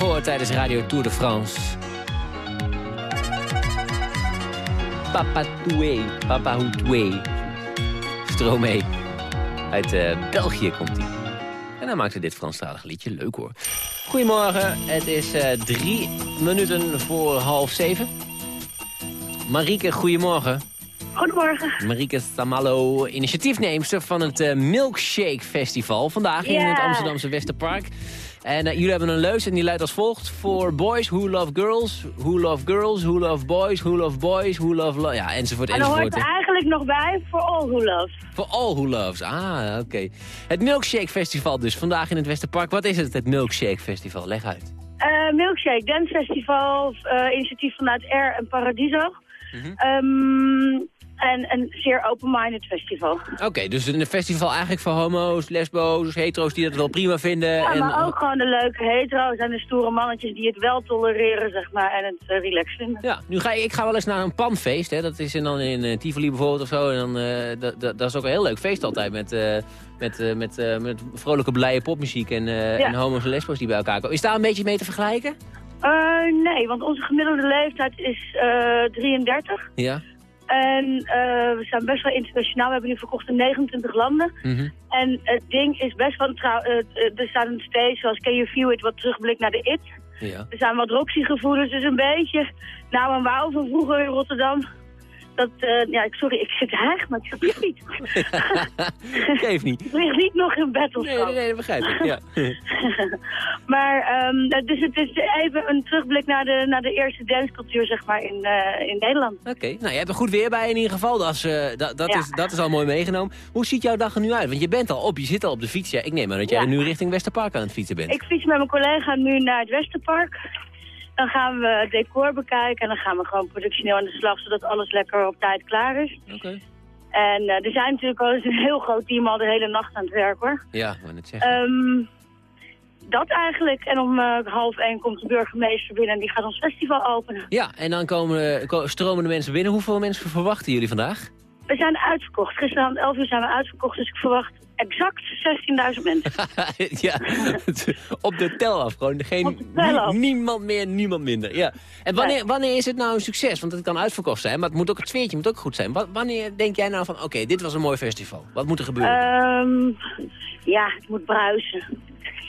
[SPEAKER 5] Gehoord tijdens Radio Tour de France. Papa Toué, Papa Houtoué. Stromae. Uit eh, België komt hij. En hij maakte dit Franstalige liedje. Leuk hoor. Goedemorgen, het is eh, drie minuten voor half zeven. Marieke, goedemorgen.
[SPEAKER 14] Goedemorgen.
[SPEAKER 5] Marieke Samallo, initiatiefneemster van het eh, Milkshake Festival. Vandaag in het Amsterdamse Westerpark. En eh, jullie hebben een leus en die luidt als volgt. For boys who love girls, who love girls, who love boys, who love boys, who love... lo- ja, enzovoort,
[SPEAKER 14] En dan hoort
[SPEAKER 5] enzovoort.
[SPEAKER 14] er eigenlijk nog bij voor all who love.
[SPEAKER 5] For all who loves. Ah, oké. Het Milkshake Festival dus, vandaag in het Westerpark. Wat is het, het Milkshake Festival? Leg uit.
[SPEAKER 14] Eh, Milkshake, Dance Festival, eh, initiatief vanuit Air en Paradiso. Ehm, en een zeer open-minded festival.
[SPEAKER 5] Oké, dus een festival eigenlijk voor homo's, lesbo's, hetero's die dat wel prima vinden.
[SPEAKER 14] Ja,
[SPEAKER 5] en,
[SPEAKER 14] maar ook gewoon de leuke hetero's en de stoere mannetjes die het wel tolereren, zeg maar, en het uh, relaxed vinden.
[SPEAKER 5] Ja, nu ga ik, ik ga wel eens naar een panfeest. Hè. Dat is in, dan in eh, Tivoli bijvoorbeeld of zo. En dan, eh, dat, is ook een heel leuk feest altijd. Met, eh, met, eh, met, eh, met vrolijke, blije popmuziek en, eh,
[SPEAKER 14] Ja.
[SPEAKER 5] en homo's en lesbo's die bij elkaar komen. Is daar een beetje mee te vergelijken?
[SPEAKER 14] Eh, nee, want onze gemiddelde leeftijd is eh 33.
[SPEAKER 5] Ja.
[SPEAKER 14] En eh, we zijn best wel internationaal. We hebben nu verkocht in 29 landen.
[SPEAKER 5] Mhm.
[SPEAKER 14] En het ding is best wel trouw... eh, eh, er staat een stage zoals Can You Feel It, wat terugblikt naar de IT.
[SPEAKER 5] Ja.
[SPEAKER 14] Er zijn wat Roxy-gevoelens, dus een beetje... Nou, en wauw van vroeger in Rotterdam. Dat, eh, ja, sorry, ik zit heig, maar ik heb niet.
[SPEAKER 5] Geef niet.
[SPEAKER 14] Ik lig niet nog in battle.
[SPEAKER 5] Nee, nee, nee, dat begrijp ik. Ja.
[SPEAKER 14] maar, ehm, dus het is even een terugblik naar de, naar de eerste dancecultuur, zeg maar, in, eh, in Nederland.
[SPEAKER 5] Oké, nou je hebt er goed weer bij in ieder geval. Dat is, eh, dat, dat,
[SPEAKER 14] Ja.
[SPEAKER 5] is, dat is al mooi meegenomen. Hoe ziet jouw dag er nu uit? Want je bent al op, je zit al op de fiets. Ja, ik neem aan dat jij
[SPEAKER 14] Ja.
[SPEAKER 5] nu richting Westerpark aan het fietsen bent.
[SPEAKER 14] Ik fiets met mijn collega nu naar het Westerpark. Dan gaan we het decor bekijken en dan gaan we gewoon productioneel aan de slag, zodat alles lekker op tijd klaar is.
[SPEAKER 5] Oké.
[SPEAKER 14] En eh, er zijn natuurlijk al eens een heel groot team al de hele nacht aan het werk hoor.
[SPEAKER 5] Ja, ik net zeggen.
[SPEAKER 14] Ehm, dat eigenlijk. En om eh, half één komt de burgemeester binnen en die gaat ons festival openen.
[SPEAKER 5] Ja, en dan komen, ko- stromen de mensen binnen. Hoeveel mensen verwachten jullie vandaag?
[SPEAKER 14] We zijn uitverkocht. Gisteravond 11 uur zijn we uitverkocht, dus ik verwacht exact 16.000 mensen.
[SPEAKER 5] ja, op de tel af. Gewoon geen,
[SPEAKER 14] af.
[SPEAKER 5] niemand meer, niemand minder. Ja. En wanneer, wanneer is het nou een succes? Want het kan uitverkocht zijn, maar het, moet ook, het sfeertje moet ook goed zijn. Wa- wanneer denk jij nou van, oké, dit was een mooi festival. Wat moet er gebeuren?
[SPEAKER 14] Ehm, ja, het moet bruisen.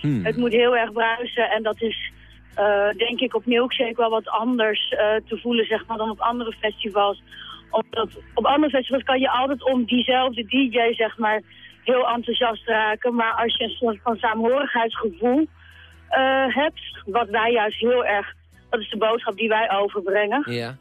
[SPEAKER 14] Hmm. Het moet heel erg bruisen en dat is uh, denk ik op Milkshake wel wat anders uh, te voelen zeg maar, dan op andere festivals. Omdat op andere festivals kan je altijd om diezelfde DJ zeg maar, heel enthousiast raken. Maar als je een soort van saamhorigheidsgevoel uh, hebt, wat wij juist heel erg, dat is de boodschap die wij overbrengen.
[SPEAKER 5] Ja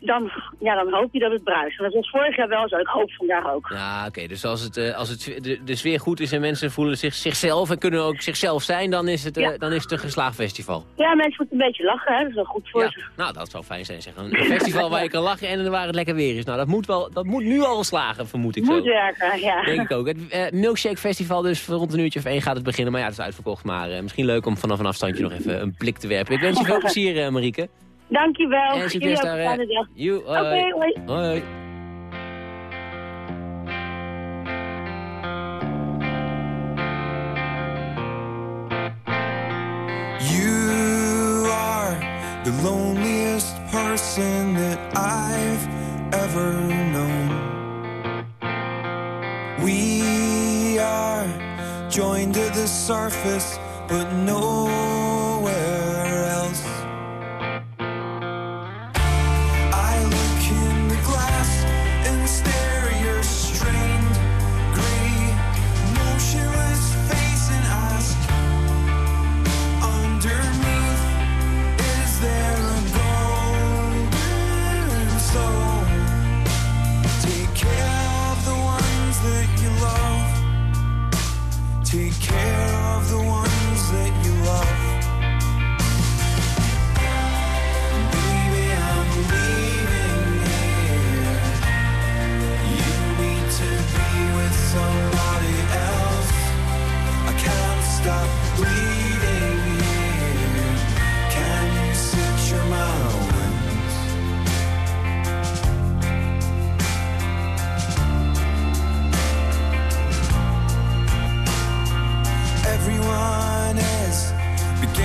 [SPEAKER 14] dan, ja, dan hoop je dat het bruist. Dat was vorig jaar wel zo. Ik hoop vandaag ook.
[SPEAKER 5] Ja, oké. Dus als, het, uh, als het, de, de, sfeer goed is en mensen voelen zich, zichzelf en kunnen ook zichzelf zijn, dan is het, uh, dan is het een geslaagd festival.
[SPEAKER 14] Ja, mensen moeten een beetje lachen. Hè? Dat is wel goed voor ja. ze.
[SPEAKER 5] Nou, dat zou fijn zijn. Zeg. Een festival waar je kan lachen en waar het lekker weer is. Nou, dat moet, wel, dat moet nu al slagen, vermoed ik
[SPEAKER 14] moet
[SPEAKER 5] zo.
[SPEAKER 14] Moet werken, ja.
[SPEAKER 5] Denk ik ook. Het uh, Milkshake Festival dus rond een uurtje of één gaat het beginnen. Maar ja, het is uitverkocht. Maar misschien leuk om vanaf een afstandje nog even een blik te werpen. Ik wens je veel plezier, Marieke.
[SPEAKER 14] Dankjewel.
[SPEAKER 5] En succes daar. Oké,
[SPEAKER 14] okay, hoi.
[SPEAKER 5] Hoi.
[SPEAKER 15] You are the loneliest person that I've ever known. We are joined to the surface, but nowhere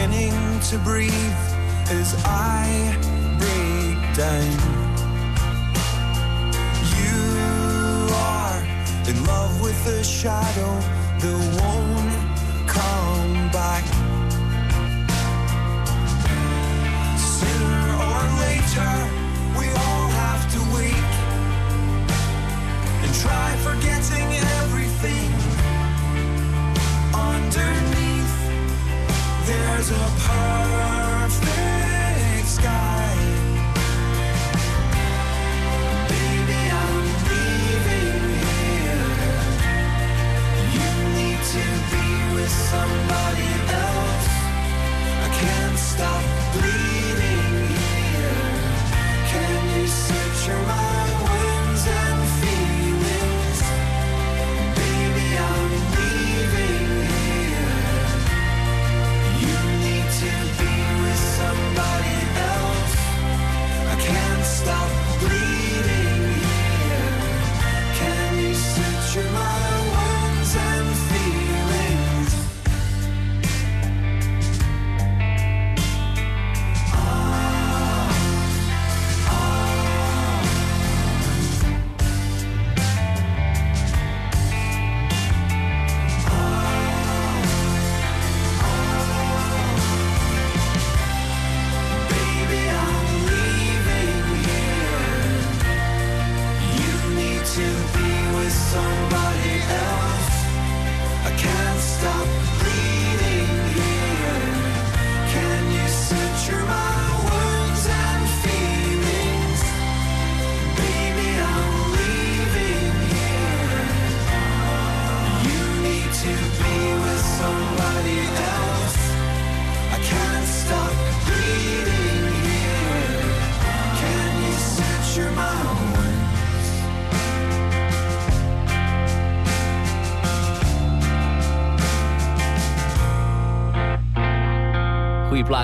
[SPEAKER 15] to breathe as I break down. You are in love with the shadow that won't come back. Sooner or later, we all have to wake and try forgetting
[SPEAKER 5] apart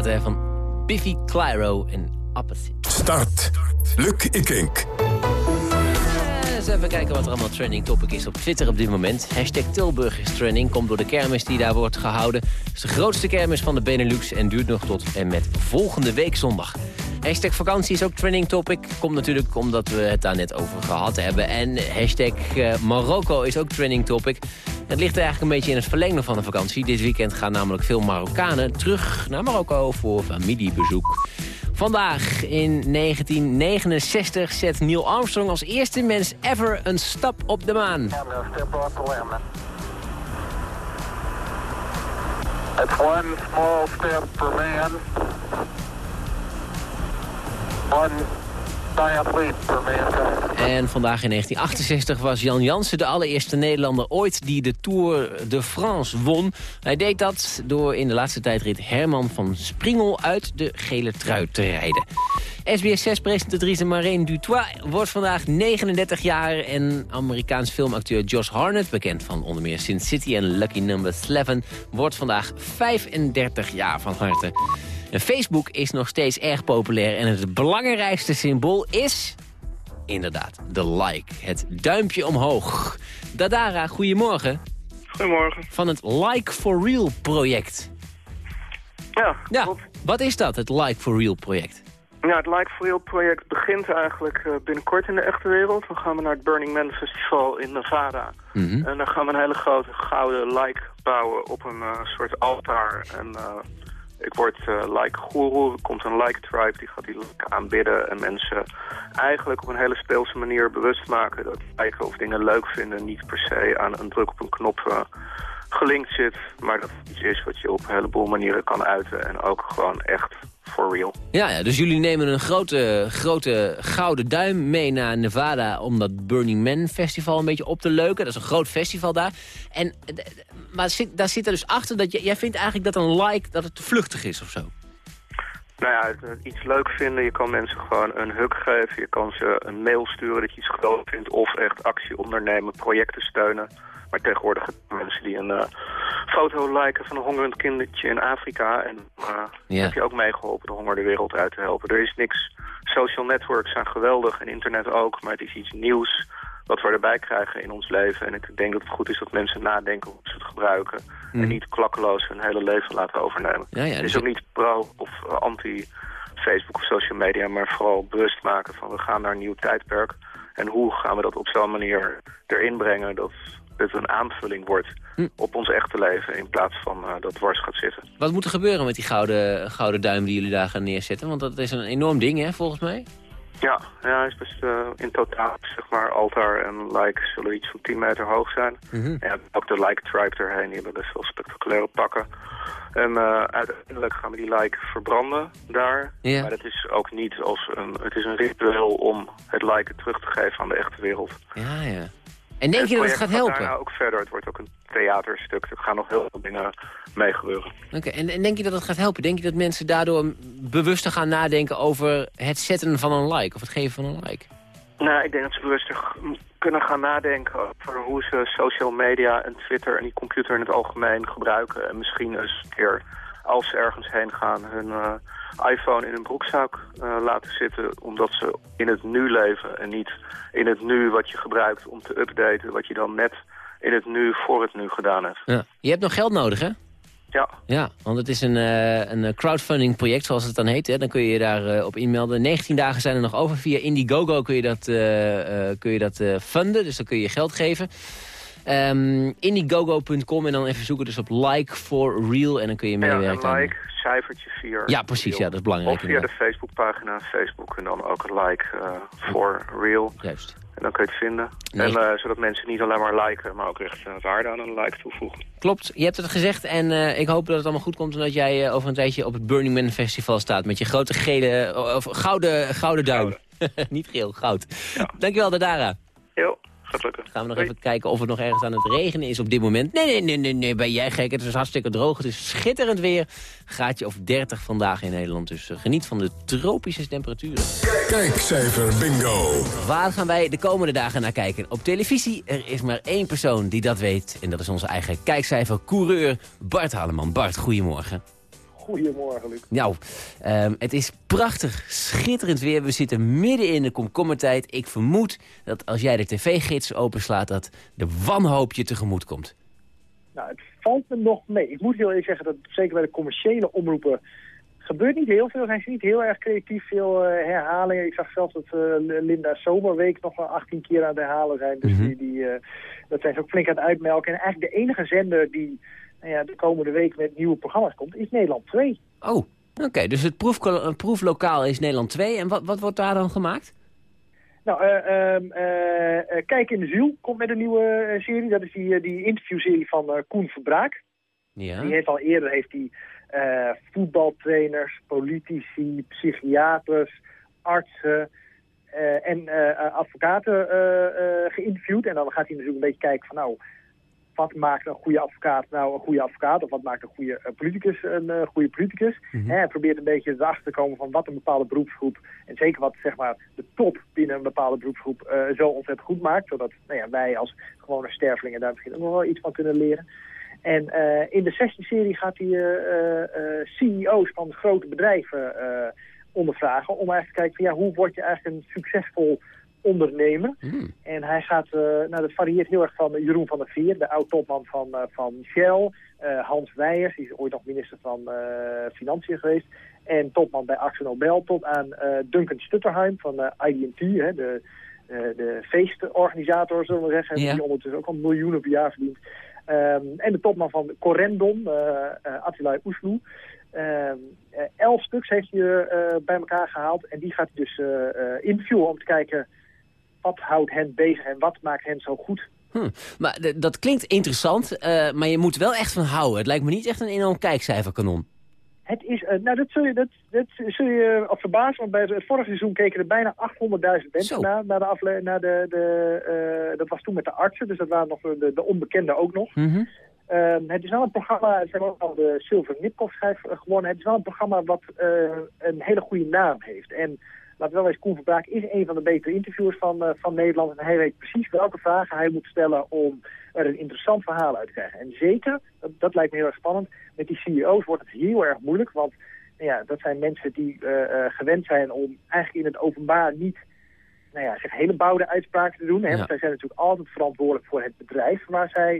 [SPEAKER 5] platen van Biffy Clyro en Opposite.
[SPEAKER 16] Start. Luc Ikink.
[SPEAKER 5] Eh, Eens even kijken wat er allemaal trending topic is op Twitter op dit moment. Hashtag Tilburg is trending, komt door de kermis die daar wordt gehouden. Het is de grootste kermis van de Benelux en duurt nog tot en met volgende week zondag. Hashtag vakantie is ook trending topic. Komt natuurlijk omdat we het daar net over gehad hebben. En hashtag eh, Marokko is ook trending topic. Het ligt eigenlijk een beetje in het verlengde van de vakantie. Dit weekend gaan namelijk veel Marokkanen terug naar Marokko voor familiebezoek. Vandaag in 1969 zet Neil Armstrong als eerste mens ever een stap op de maan.
[SPEAKER 17] Small step for man, one
[SPEAKER 5] En vandaag in 1968 was Jan Jansen de allereerste Nederlander ooit die de Tour de France won. Hij deed dat door in de laatste tijdrit Herman van Springel uit de gele trui te rijden. SBS6-presentatrice Marine Dutois wordt vandaag 39 jaar... en Amerikaans filmacteur Josh Harnett, bekend van onder meer Sin City en Lucky Number 11... wordt vandaag 35 jaar van harte. Facebook is nog steeds erg populair en het belangrijkste symbool is... inderdaad, de like, het duimpje omhoog. Dadara, goedemorgen.
[SPEAKER 18] Goedemorgen.
[SPEAKER 5] Van het Like for Real project.
[SPEAKER 18] Ja,
[SPEAKER 5] Ja, wat is dat, het Like for Real project?
[SPEAKER 18] Ja, het Like for Real project begint eigenlijk eh, binnenkort in de echte wereld. Dan gaan we naar het Burning Man Festival in Nevada.
[SPEAKER 5] Mhm.
[SPEAKER 18] En dan gaan we een hele grote gouden like bouwen op een eh, soort altaar. En eh, ik word eh, like guru. Er komt een like tribe, die gaat die like aanbidden. En mensen eigenlijk op een hele speelse manier bewust maken... dat liken of dingen leuk vinden niet per se aan een druk op een knop... gelinkt zit, maar dat iets is wat je op een heleboel manieren kan uiten en ook gewoon echt for real.
[SPEAKER 5] Ja, ja, dus jullie nemen een grote, grote gouden duim mee naar Nevada... om dat Burning Man Festival een beetje op te leuken. Dat is een groot festival daar. En, maar zit, daar zit er dus achter dat jij vindt eigenlijk dat een like dat het te vluchtig is of zo.
[SPEAKER 18] Nou ja, iets leuk vinden, je kan mensen gewoon een huk geven. Je kan ze een mail sturen dat je iets groot vindt of echt actie ondernemen, projecten steunen. Maar tegenwoordig mensen die een eh, foto liken van een hongerend kindertje in Afrika. En
[SPEAKER 5] Ja.
[SPEAKER 18] heb je ook meegeholpen de honger de wereld uit te helpen. Er is niks, social networks zijn geweldig en internet ook, maar het is iets nieuws wat we erbij krijgen in ons leven. En ik denk dat het goed is dat mensen nadenken hoe ze het gebruiken.
[SPEAKER 5] Mhm.
[SPEAKER 18] En niet klakkeloos hun hele leven laten overnemen.
[SPEAKER 5] Ja, ja,
[SPEAKER 18] het
[SPEAKER 5] dus
[SPEAKER 18] is ook niet pro of eh, anti Facebook of social media, maar vooral bewust maken van we gaan naar een nieuw tijdperk. En hoe gaan we dat op zo'n manier erin brengen dat het een aanvulling wordt
[SPEAKER 5] Hm.
[SPEAKER 18] op ons echte leven in plaats van eh, dat dwars gaat zitten.
[SPEAKER 5] Wat moet er gebeuren met die gouden, gouden duim die jullie daar gaan neerzetten? Want dat is een enorm ding, hè, volgens mij.
[SPEAKER 18] Ja, ja is best eh, in totaal, zeg maar, altaar en like zullen iets van 10 meter hoog zijn.
[SPEAKER 5] Mhm.
[SPEAKER 18] Ja, ook de like tribe erheen, die hebben best wel spectaculaire pakken. En eh, uiteindelijk gaan we die like verbranden daar. Maar het is ook niet als een, het is een ritueel om het liken terug te geven aan de echte wereld.
[SPEAKER 5] Ja, ja. En denk je dat het gaat helpen?
[SPEAKER 18] daarna ook verder. Het wordt ook een theaterstuk. Er gaan nog heel veel dingen mee gebeuren.
[SPEAKER 5] Oké, en, en denk je dat het gaat helpen? Denk je dat mensen daardoor bewuster gaan nadenken over het zetten van een like? Of het geven van een like?
[SPEAKER 18] Nou, ik denk dat ze bewust kunnen gaan nadenken over hoe ze social media en Twitter en die computer in het algemeen gebruiken. En misschien eens een keer, als ze ergens heen gaan, hun eh, iPhone in hun broekzak eh, laten zitten. Omdat ze in het nu leven en niet in het nu wat je gebruikt om te updaten. Wat je dan net in het nu voor het nu gedaan hebt.
[SPEAKER 5] Ja. Je hebt nog geld nodig, hè?
[SPEAKER 18] Ja.
[SPEAKER 5] Ja, want het is een, eh, een crowdfunding project, zoals het dan heet. Hè. Dan kun je je daar eh, op inmelden. 19 dagen zijn er nog over. Via Indiegogo kun je dat, eh, eh, kun je dat eh, funden, dus dan kun je je geld geven. Ehm, Indiegogo.com en dan even zoeken dus op like for real. En dan kun je
[SPEAKER 18] Ja,
[SPEAKER 5] meewerken. aan-
[SPEAKER 18] like, cijfertje 4.
[SPEAKER 5] Ja, precies, ja, dat is belangrijk
[SPEAKER 18] Of via de
[SPEAKER 5] inderdaad.
[SPEAKER 18] Facebookpagina, Facebook en dan ook een like eh for real.
[SPEAKER 5] Juist.
[SPEAKER 18] En dan kun je het vinden.
[SPEAKER 5] Nee.
[SPEAKER 18] En, eh, zodat mensen niet alleen maar liken, maar ook echt eh, waarde aan een like toevoegen.
[SPEAKER 5] Klopt, je hebt het gezegd en eh, ik hoop dat het allemaal goed komt... en dat jij eh, over een tijdje op het Burning Man Festival staat... met je grote gele, of gouden, gouden duim. Niet geel, goud. Dankjewel, Dadara.
[SPEAKER 18] Jo, gaat lukken.
[SPEAKER 5] Gaan we nog
[SPEAKER 18] Hoi.
[SPEAKER 5] even kijken of het nog ergens aan het regenen is op dit moment. Nee, nee, nee, nee, nee, ben jij gek. Het is hartstikke droog. Het is schitterend weer. Gaatje of 30 vandaag in Nederland. Dus eh, geniet van de tropische temperaturen.
[SPEAKER 4] Kijkcijfer bingo.
[SPEAKER 5] Waar gaan wij de komende dagen naar kijken? Op televisie, er is maar één persoon die dat weet. En dat is onze eigen kijkcijfer-coureur Bart Haleman. Bart, goedemorgen.
[SPEAKER 19] Goedemorgen, Luc.
[SPEAKER 5] Nou, ehm, het is prachtig, schitterend weer. We zitten midden in de komkommertijd. Ik vermoed dat als jij de tv-gids openslaat... dat de wanhoop je tegemoet komt.
[SPEAKER 19] Nou, het valt me nog mee. Ik moet heel eerlijk zeggen dat zeker bij de commerciële omroepen gebeurt niet heel veel. Zijn ze niet heel erg creatief. Veel eh, herhalingen. Ik zag zelfs dat uh, Linda Zomerweek nog wel 18 keer aan het herhalen zijn. Dus
[SPEAKER 5] Mhm.
[SPEAKER 19] die, die, eh, dat zijn ze ook flink aan het uitmelken. En eigenlijk de enige zender die nou ja, de komende week met nieuwe programma's komt, is Nederland 2.
[SPEAKER 5] Oh, oké. dus het proeflokaal is Nederland 2. En wat, wat wordt daar dan gemaakt?
[SPEAKER 19] Nou, eh, ehm, eh, eh, Kijk in de Ziel komt met een nieuwe serie. Dat is die, die interviewserie van Koen Verbraak.
[SPEAKER 5] Ja.
[SPEAKER 19] Die heeft al eerder heeft die, voetbaltrainers, politici, psychiaters, artsen en advocaten eh, geïnterviewd. En dan gaat hij natuurlijk een beetje kijken van nou, wat maakt een goede advocaat nou een goede advocaat? Of wat maakt een goede eh, politicus een eh, goede politicus? Hij probeert een beetje erachter te komen van wat een bepaalde beroepsgroep... en zeker wat zeg maar, de top binnen een bepaalde beroepsgroep eh, zo ontzettend goed maakt. Zodat nou ja, wij als gewone stervelingen daar misschien ook nog wel iets van kunnen leren. En in de zesde serie gaat hij CEO's van grote bedrijven ondervragen... om eigenlijk te kijken van ja, hoe word je eigenlijk een succesvol ondernemer. En hij gaat, eh, nou dat varieert heel erg van Jeroen van der Veer, de oud-topman van, eh, van Shell. eh, Hans Weijers, die is ooit nog minister van eh, Financiën geweest. En topman bij Axel Nobel, tot aan eh, Duncan Stutterheim van eh, IDT, hè, de, eh, de feestorganisator, zullen we zeggen. Die ondertussen ook al miljoenen per jaar verdient. Ehm, en de topman van Corendon, eh eh Attilai Oesloe. Eh, elf stuks heeft hij eh, bij elkaar gehaald. En die gaat hij dus eh, eh, interviewen om te kijken wat houdt hen bezig en wat maakt hen zo goed.
[SPEAKER 5] Hm. Maar dat klinkt interessant, eh, maar je moet wel echt van houden. Het lijkt me niet echt een enorm kijkcijferkanon.
[SPEAKER 19] Het is, eh, nou dat zul je, dat, dat zul je uh, verbazen, want bij het vorige seizoen keken er bijna 800.000 mensen naar, naar de afle naar de, de dat was toen met de artsen, dus dat waren nog de, de onbekenden ook nog.
[SPEAKER 5] Mhm.
[SPEAKER 19] Ehm, het is wel een programma, ze hebben ook al de Silver Nipkoff schijf eh, gewonnen. Het is wel een programma wat een hele goede naam heeft. En we wel eens, Koen Verbraak is een van de betere interviewers van, eh, van Nederland. En hij weet precies welke vragen hij moet stellen om er een interessant verhaal uit te krijgen. En zeker, dat, dat lijkt me heel erg spannend, met die CEO's wordt het heel erg moeilijk. Want nou ja, dat zijn mensen die eh, eh, gewend zijn om eigenlijk in het openbaar niet nou ja, zeg, hele bouwde uitspraken te doen. Hè?
[SPEAKER 5] Ja.
[SPEAKER 19] Want zij zijn natuurlijk altijd verantwoordelijk voor het bedrijf waar zij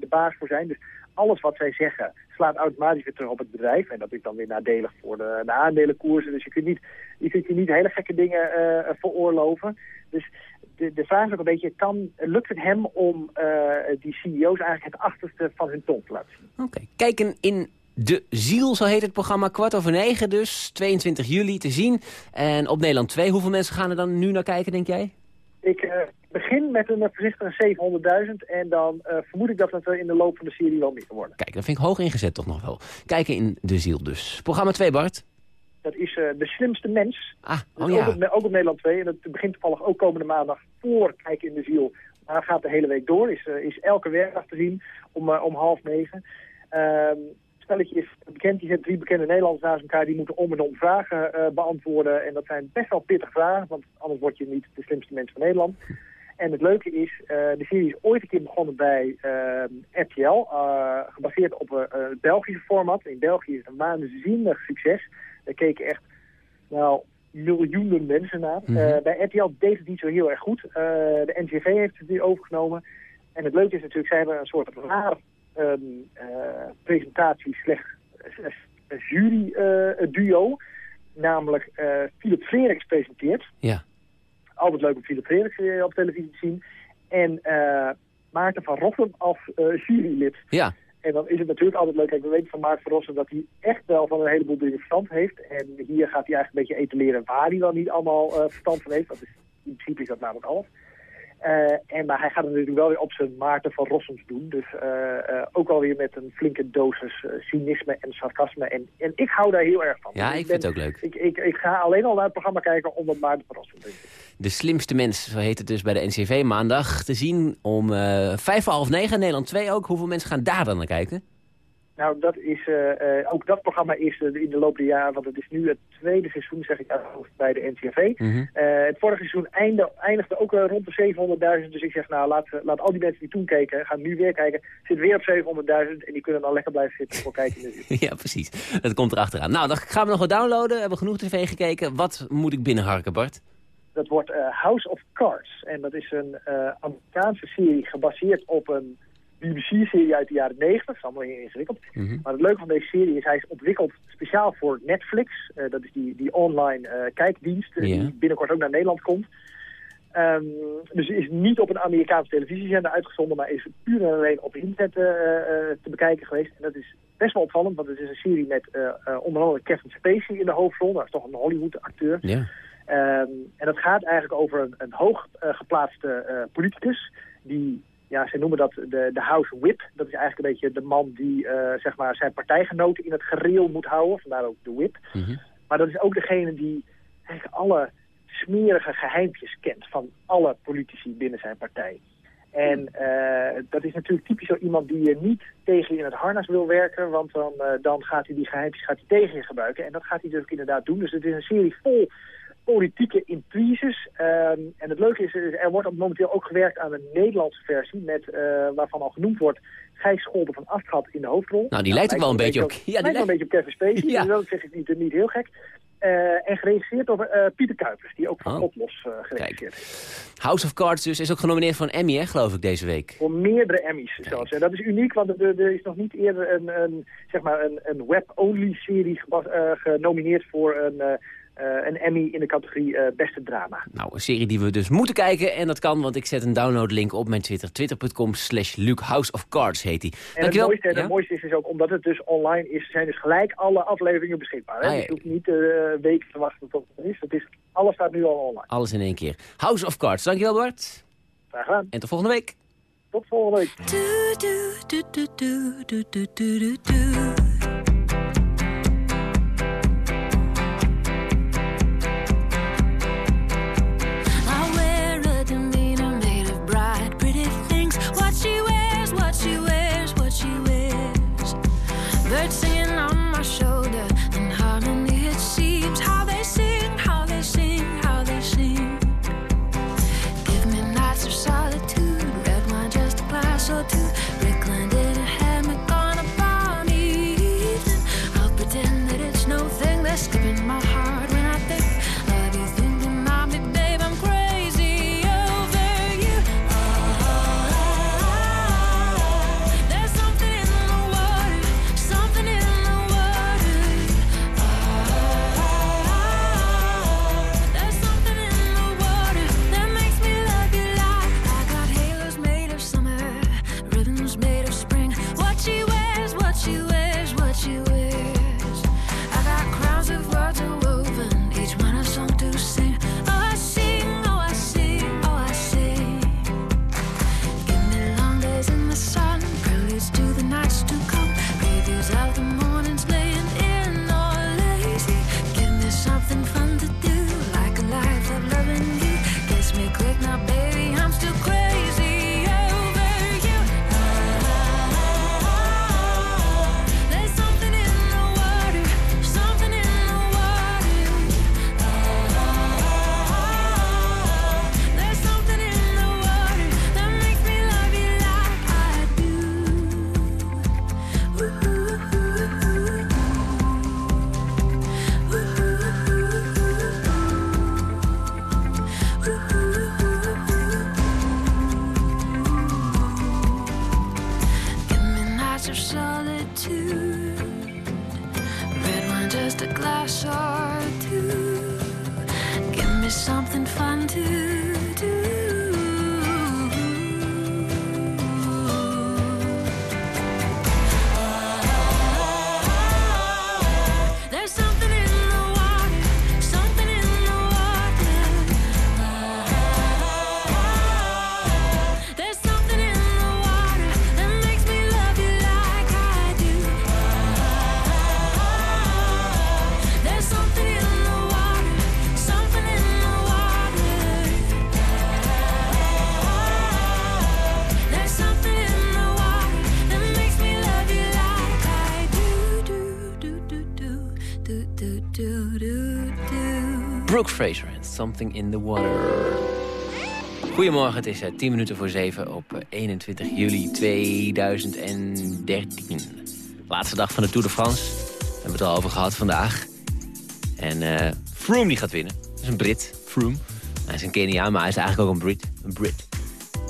[SPEAKER 19] de baas voor zijn. Dus alles wat zij zeggen slaat automatisch weer terug op het bedrijf. En dat is dan weer nadelig voor de, de aandelenkoersen. Dus je kunt, niet, je kunt je niet hele gekke dingen eh, veroorloven. Dus de, de vraag is ook een beetje, kan, lukt het hem om eh, die CEO's eigenlijk het achterste van hun tong te laten zien?
[SPEAKER 5] Oké. Kijken in de ziel, zo heet het programma. Kwart over negen dus, 22 juli te zien. En op Nederland 2, hoeveel mensen gaan er dan nu naar kijken, denk jij?
[SPEAKER 19] Ik eh, begin met een voorzichtige 700.000 en dan eh, vermoed ik dat het in de loop van de serie wel meer worden.
[SPEAKER 5] Kijk, dat vind ik hoog ingezet toch nog wel. Kijken in de ziel dus. Programma 2, Bart.
[SPEAKER 19] Dat is eh, De Slimste Mens.
[SPEAKER 5] Ah,
[SPEAKER 19] Dus
[SPEAKER 5] oh ja.
[SPEAKER 19] ook, op, ook op Nederland 2. En dat begint toevallig ook komende maandag voor Kijken in de Ziel. Maar dat gaat de hele week door. Is, eh, is elke werkdag te zien om, om half negen. Het spelletje is bekend. Die zet drie bekende Nederlanders naast elkaar. Die moeten om en om vragen beantwoorden. En dat zijn best wel pittige vragen. Want anders word je niet de slimste mens van Nederland. En het leuke is, eh, de serie is ooit een keer begonnen bij ehm, RTL. eh, gebaseerd op een het Belgische format. In België is het een waanzinnig succes. Daar keken echt nou, miljoenen mensen naar.
[SPEAKER 5] Mhm.
[SPEAKER 19] Eh, bij RTL deed het niet zo heel erg goed. Eh, de NCV heeft het nu overgenomen. En het leuke is natuurlijk, zij hebben een soort raar ehm, eh, presentatie slecht uh, jury eh, duo. Namelijk eh Philip Freriks presenteert.
[SPEAKER 5] Ja.
[SPEAKER 19] Altijd leuk om Philip eh, op televisie te zien. En eh, Maarten van Rossum als eh, jurylid.
[SPEAKER 5] Ja.
[SPEAKER 19] En dan is het natuurlijk altijd leuk. Kijk, we weten van Maarten van Rossum dat hij echt wel van een heleboel dingen verstand heeft. En hier gaat hij eigenlijk een beetje etaleren waar hij dan niet allemaal verstand van heeft. Dat is, in principe is dat namelijk alles. Uh, en, maar hij gaat het natuurlijk wel weer op zijn Maarten van Rossums doen. Dus uh, uh, ook alweer met een flinke dosis cynisme en sarcasme. En, en ik hou daar heel erg van.
[SPEAKER 5] Ja, ik vind het ook leuk.
[SPEAKER 19] Ik, ik, ik ga alleen al naar het programma kijken omdat Maarten van Rossum is.
[SPEAKER 5] De slimste mens, zo heet het dus bij de NCV maandag. Te zien om vijf voor half negen, Nederland 2 ook. Hoeveel mensen gaan daar dan naar kijken?
[SPEAKER 19] Nou, dat is, uh, uh, ook dat programma is uh, in de loop der jaren, want het is nu het tweede seizoen, zeg ik uit bij de NCRV.
[SPEAKER 5] Mm
[SPEAKER 19] -hmm. het vorige seizoen einde, eindigde ook rond de 700.000, dus ik zeg nou, laat, laat al die mensen die toen keken, gaan nu weer kijken, zitten weer op 700.000 en die kunnen dan lekker blijven zitten voor kijken.
[SPEAKER 5] ja, precies. Dat komt erachteraan. Nou, dan gaan we nog wat downloaden, we hebben genoeg tv gekeken. Wat moet ik binnenharken, Bart?
[SPEAKER 19] Dat wordt House of Cards en dat is een Amerikaanse serie gebaseerd op een
[SPEAKER 20] BBC-serie uit de jaren 90. Dat is allemaal heel ingewikkeld.
[SPEAKER 5] Mhm.
[SPEAKER 20] Maar het leuke van deze serie is, hij is ontwikkeld speciaal voor Netflix. Eh, dat is die, die online eh, kijkdienst eh, die binnenkort ook naar Nederland komt. Ehm, dus is niet op een Amerikaanse televisiezender uitgezonden, maar is puur en alleen op internet te bekijken geweest. En dat is best wel opvallend, want het is een serie met onder andere Kevin Spacey in de hoofdrol. Dat is toch een Hollywood-acteur.
[SPEAKER 5] Ja.
[SPEAKER 20] Ehm, en dat gaat eigenlijk over een, een hoog geplaatste politicus die, ja, ze noemen dat de, de House Whip. Dat is eigenlijk een beetje de man die eh, zeg maar zijn partijgenoten in het gereel moet houden. Vandaar ook de Whip. Maar dat is ook degene die eigenlijk alle smerige geheimpjes kent van alle politici binnen zijn partij. En eh, dat is natuurlijk typisch zo iemand die je niet tegen je in het harnas wil werken, want dan, eh, dan gaat hij die geheimpjes gaat hij tegen je gebruiken. En dat gaat hij dus ook inderdaad doen. Dus het is een serie vol politieke intriges. Ehm, en het leuke is, er wordt momenteel ook gewerkt aan een Nederlandse versie, met, eh, waarvan al genoemd wordt Gijs Scholder van Astrad in de hoofdrol.
[SPEAKER 5] Nou, die lijkt ook wel een beetje op...
[SPEAKER 20] Ja, lijkt wel een beetje op Kevin Spacey,
[SPEAKER 5] Ja.
[SPEAKER 20] dus dat zeg ik niet, niet heel gek. Eh, en geregisseerd door eh, Pieter Kuipers, die ook van
[SPEAKER 5] Oh.
[SPEAKER 20] Geregisseerd heeft.
[SPEAKER 5] House of Cards dus is ook genomineerd voor een Emmy, hè, geloof ik, deze week.
[SPEAKER 20] Voor meerdere Emmys zelfs. En dat is uniek, want er, er is nog niet eerder een, een, zeg maar een, een web-only serie genomineerd voor een, eh, eh, een Emmy in de categorie eh, beste drama.
[SPEAKER 5] Nou, een serie die we dus moeten kijken. En dat kan, want ik zet een downloadlink op mijn Twitter. Twitter.com slash Luke House of Cards heet die.
[SPEAKER 20] En het
[SPEAKER 5] Dankjewel.
[SPEAKER 20] mooiste, en
[SPEAKER 5] Ja?
[SPEAKER 20] het mooiste is dus ook, omdat het dus online is, zijn dus gelijk alle afleveringen beschikbaar. Hè?
[SPEAKER 5] Ah, ja.
[SPEAKER 20] Dus je hoeft niet eh weken te wachten tot het er is. Het is. Alles staat nu al online.
[SPEAKER 5] Alles in één keer. House of Cards. Dankjewel Bart.
[SPEAKER 20] Graag gedaan.
[SPEAKER 5] En tot volgende week.
[SPEAKER 20] Tot volgende week.
[SPEAKER 5] Brooke Fraser en Something in the Water. Goedemorgen, het is eh, 10 minuten voor 7 op eh, 21 juli 2013. Laatste dag van de Tour de France. We hebben het al over gehad vandaag. En eh Froome die gaat winnen. Dat is een Brit, Froome. Hij is een Keniaan, maar hij is eigenlijk ook een Brit. Een Brit.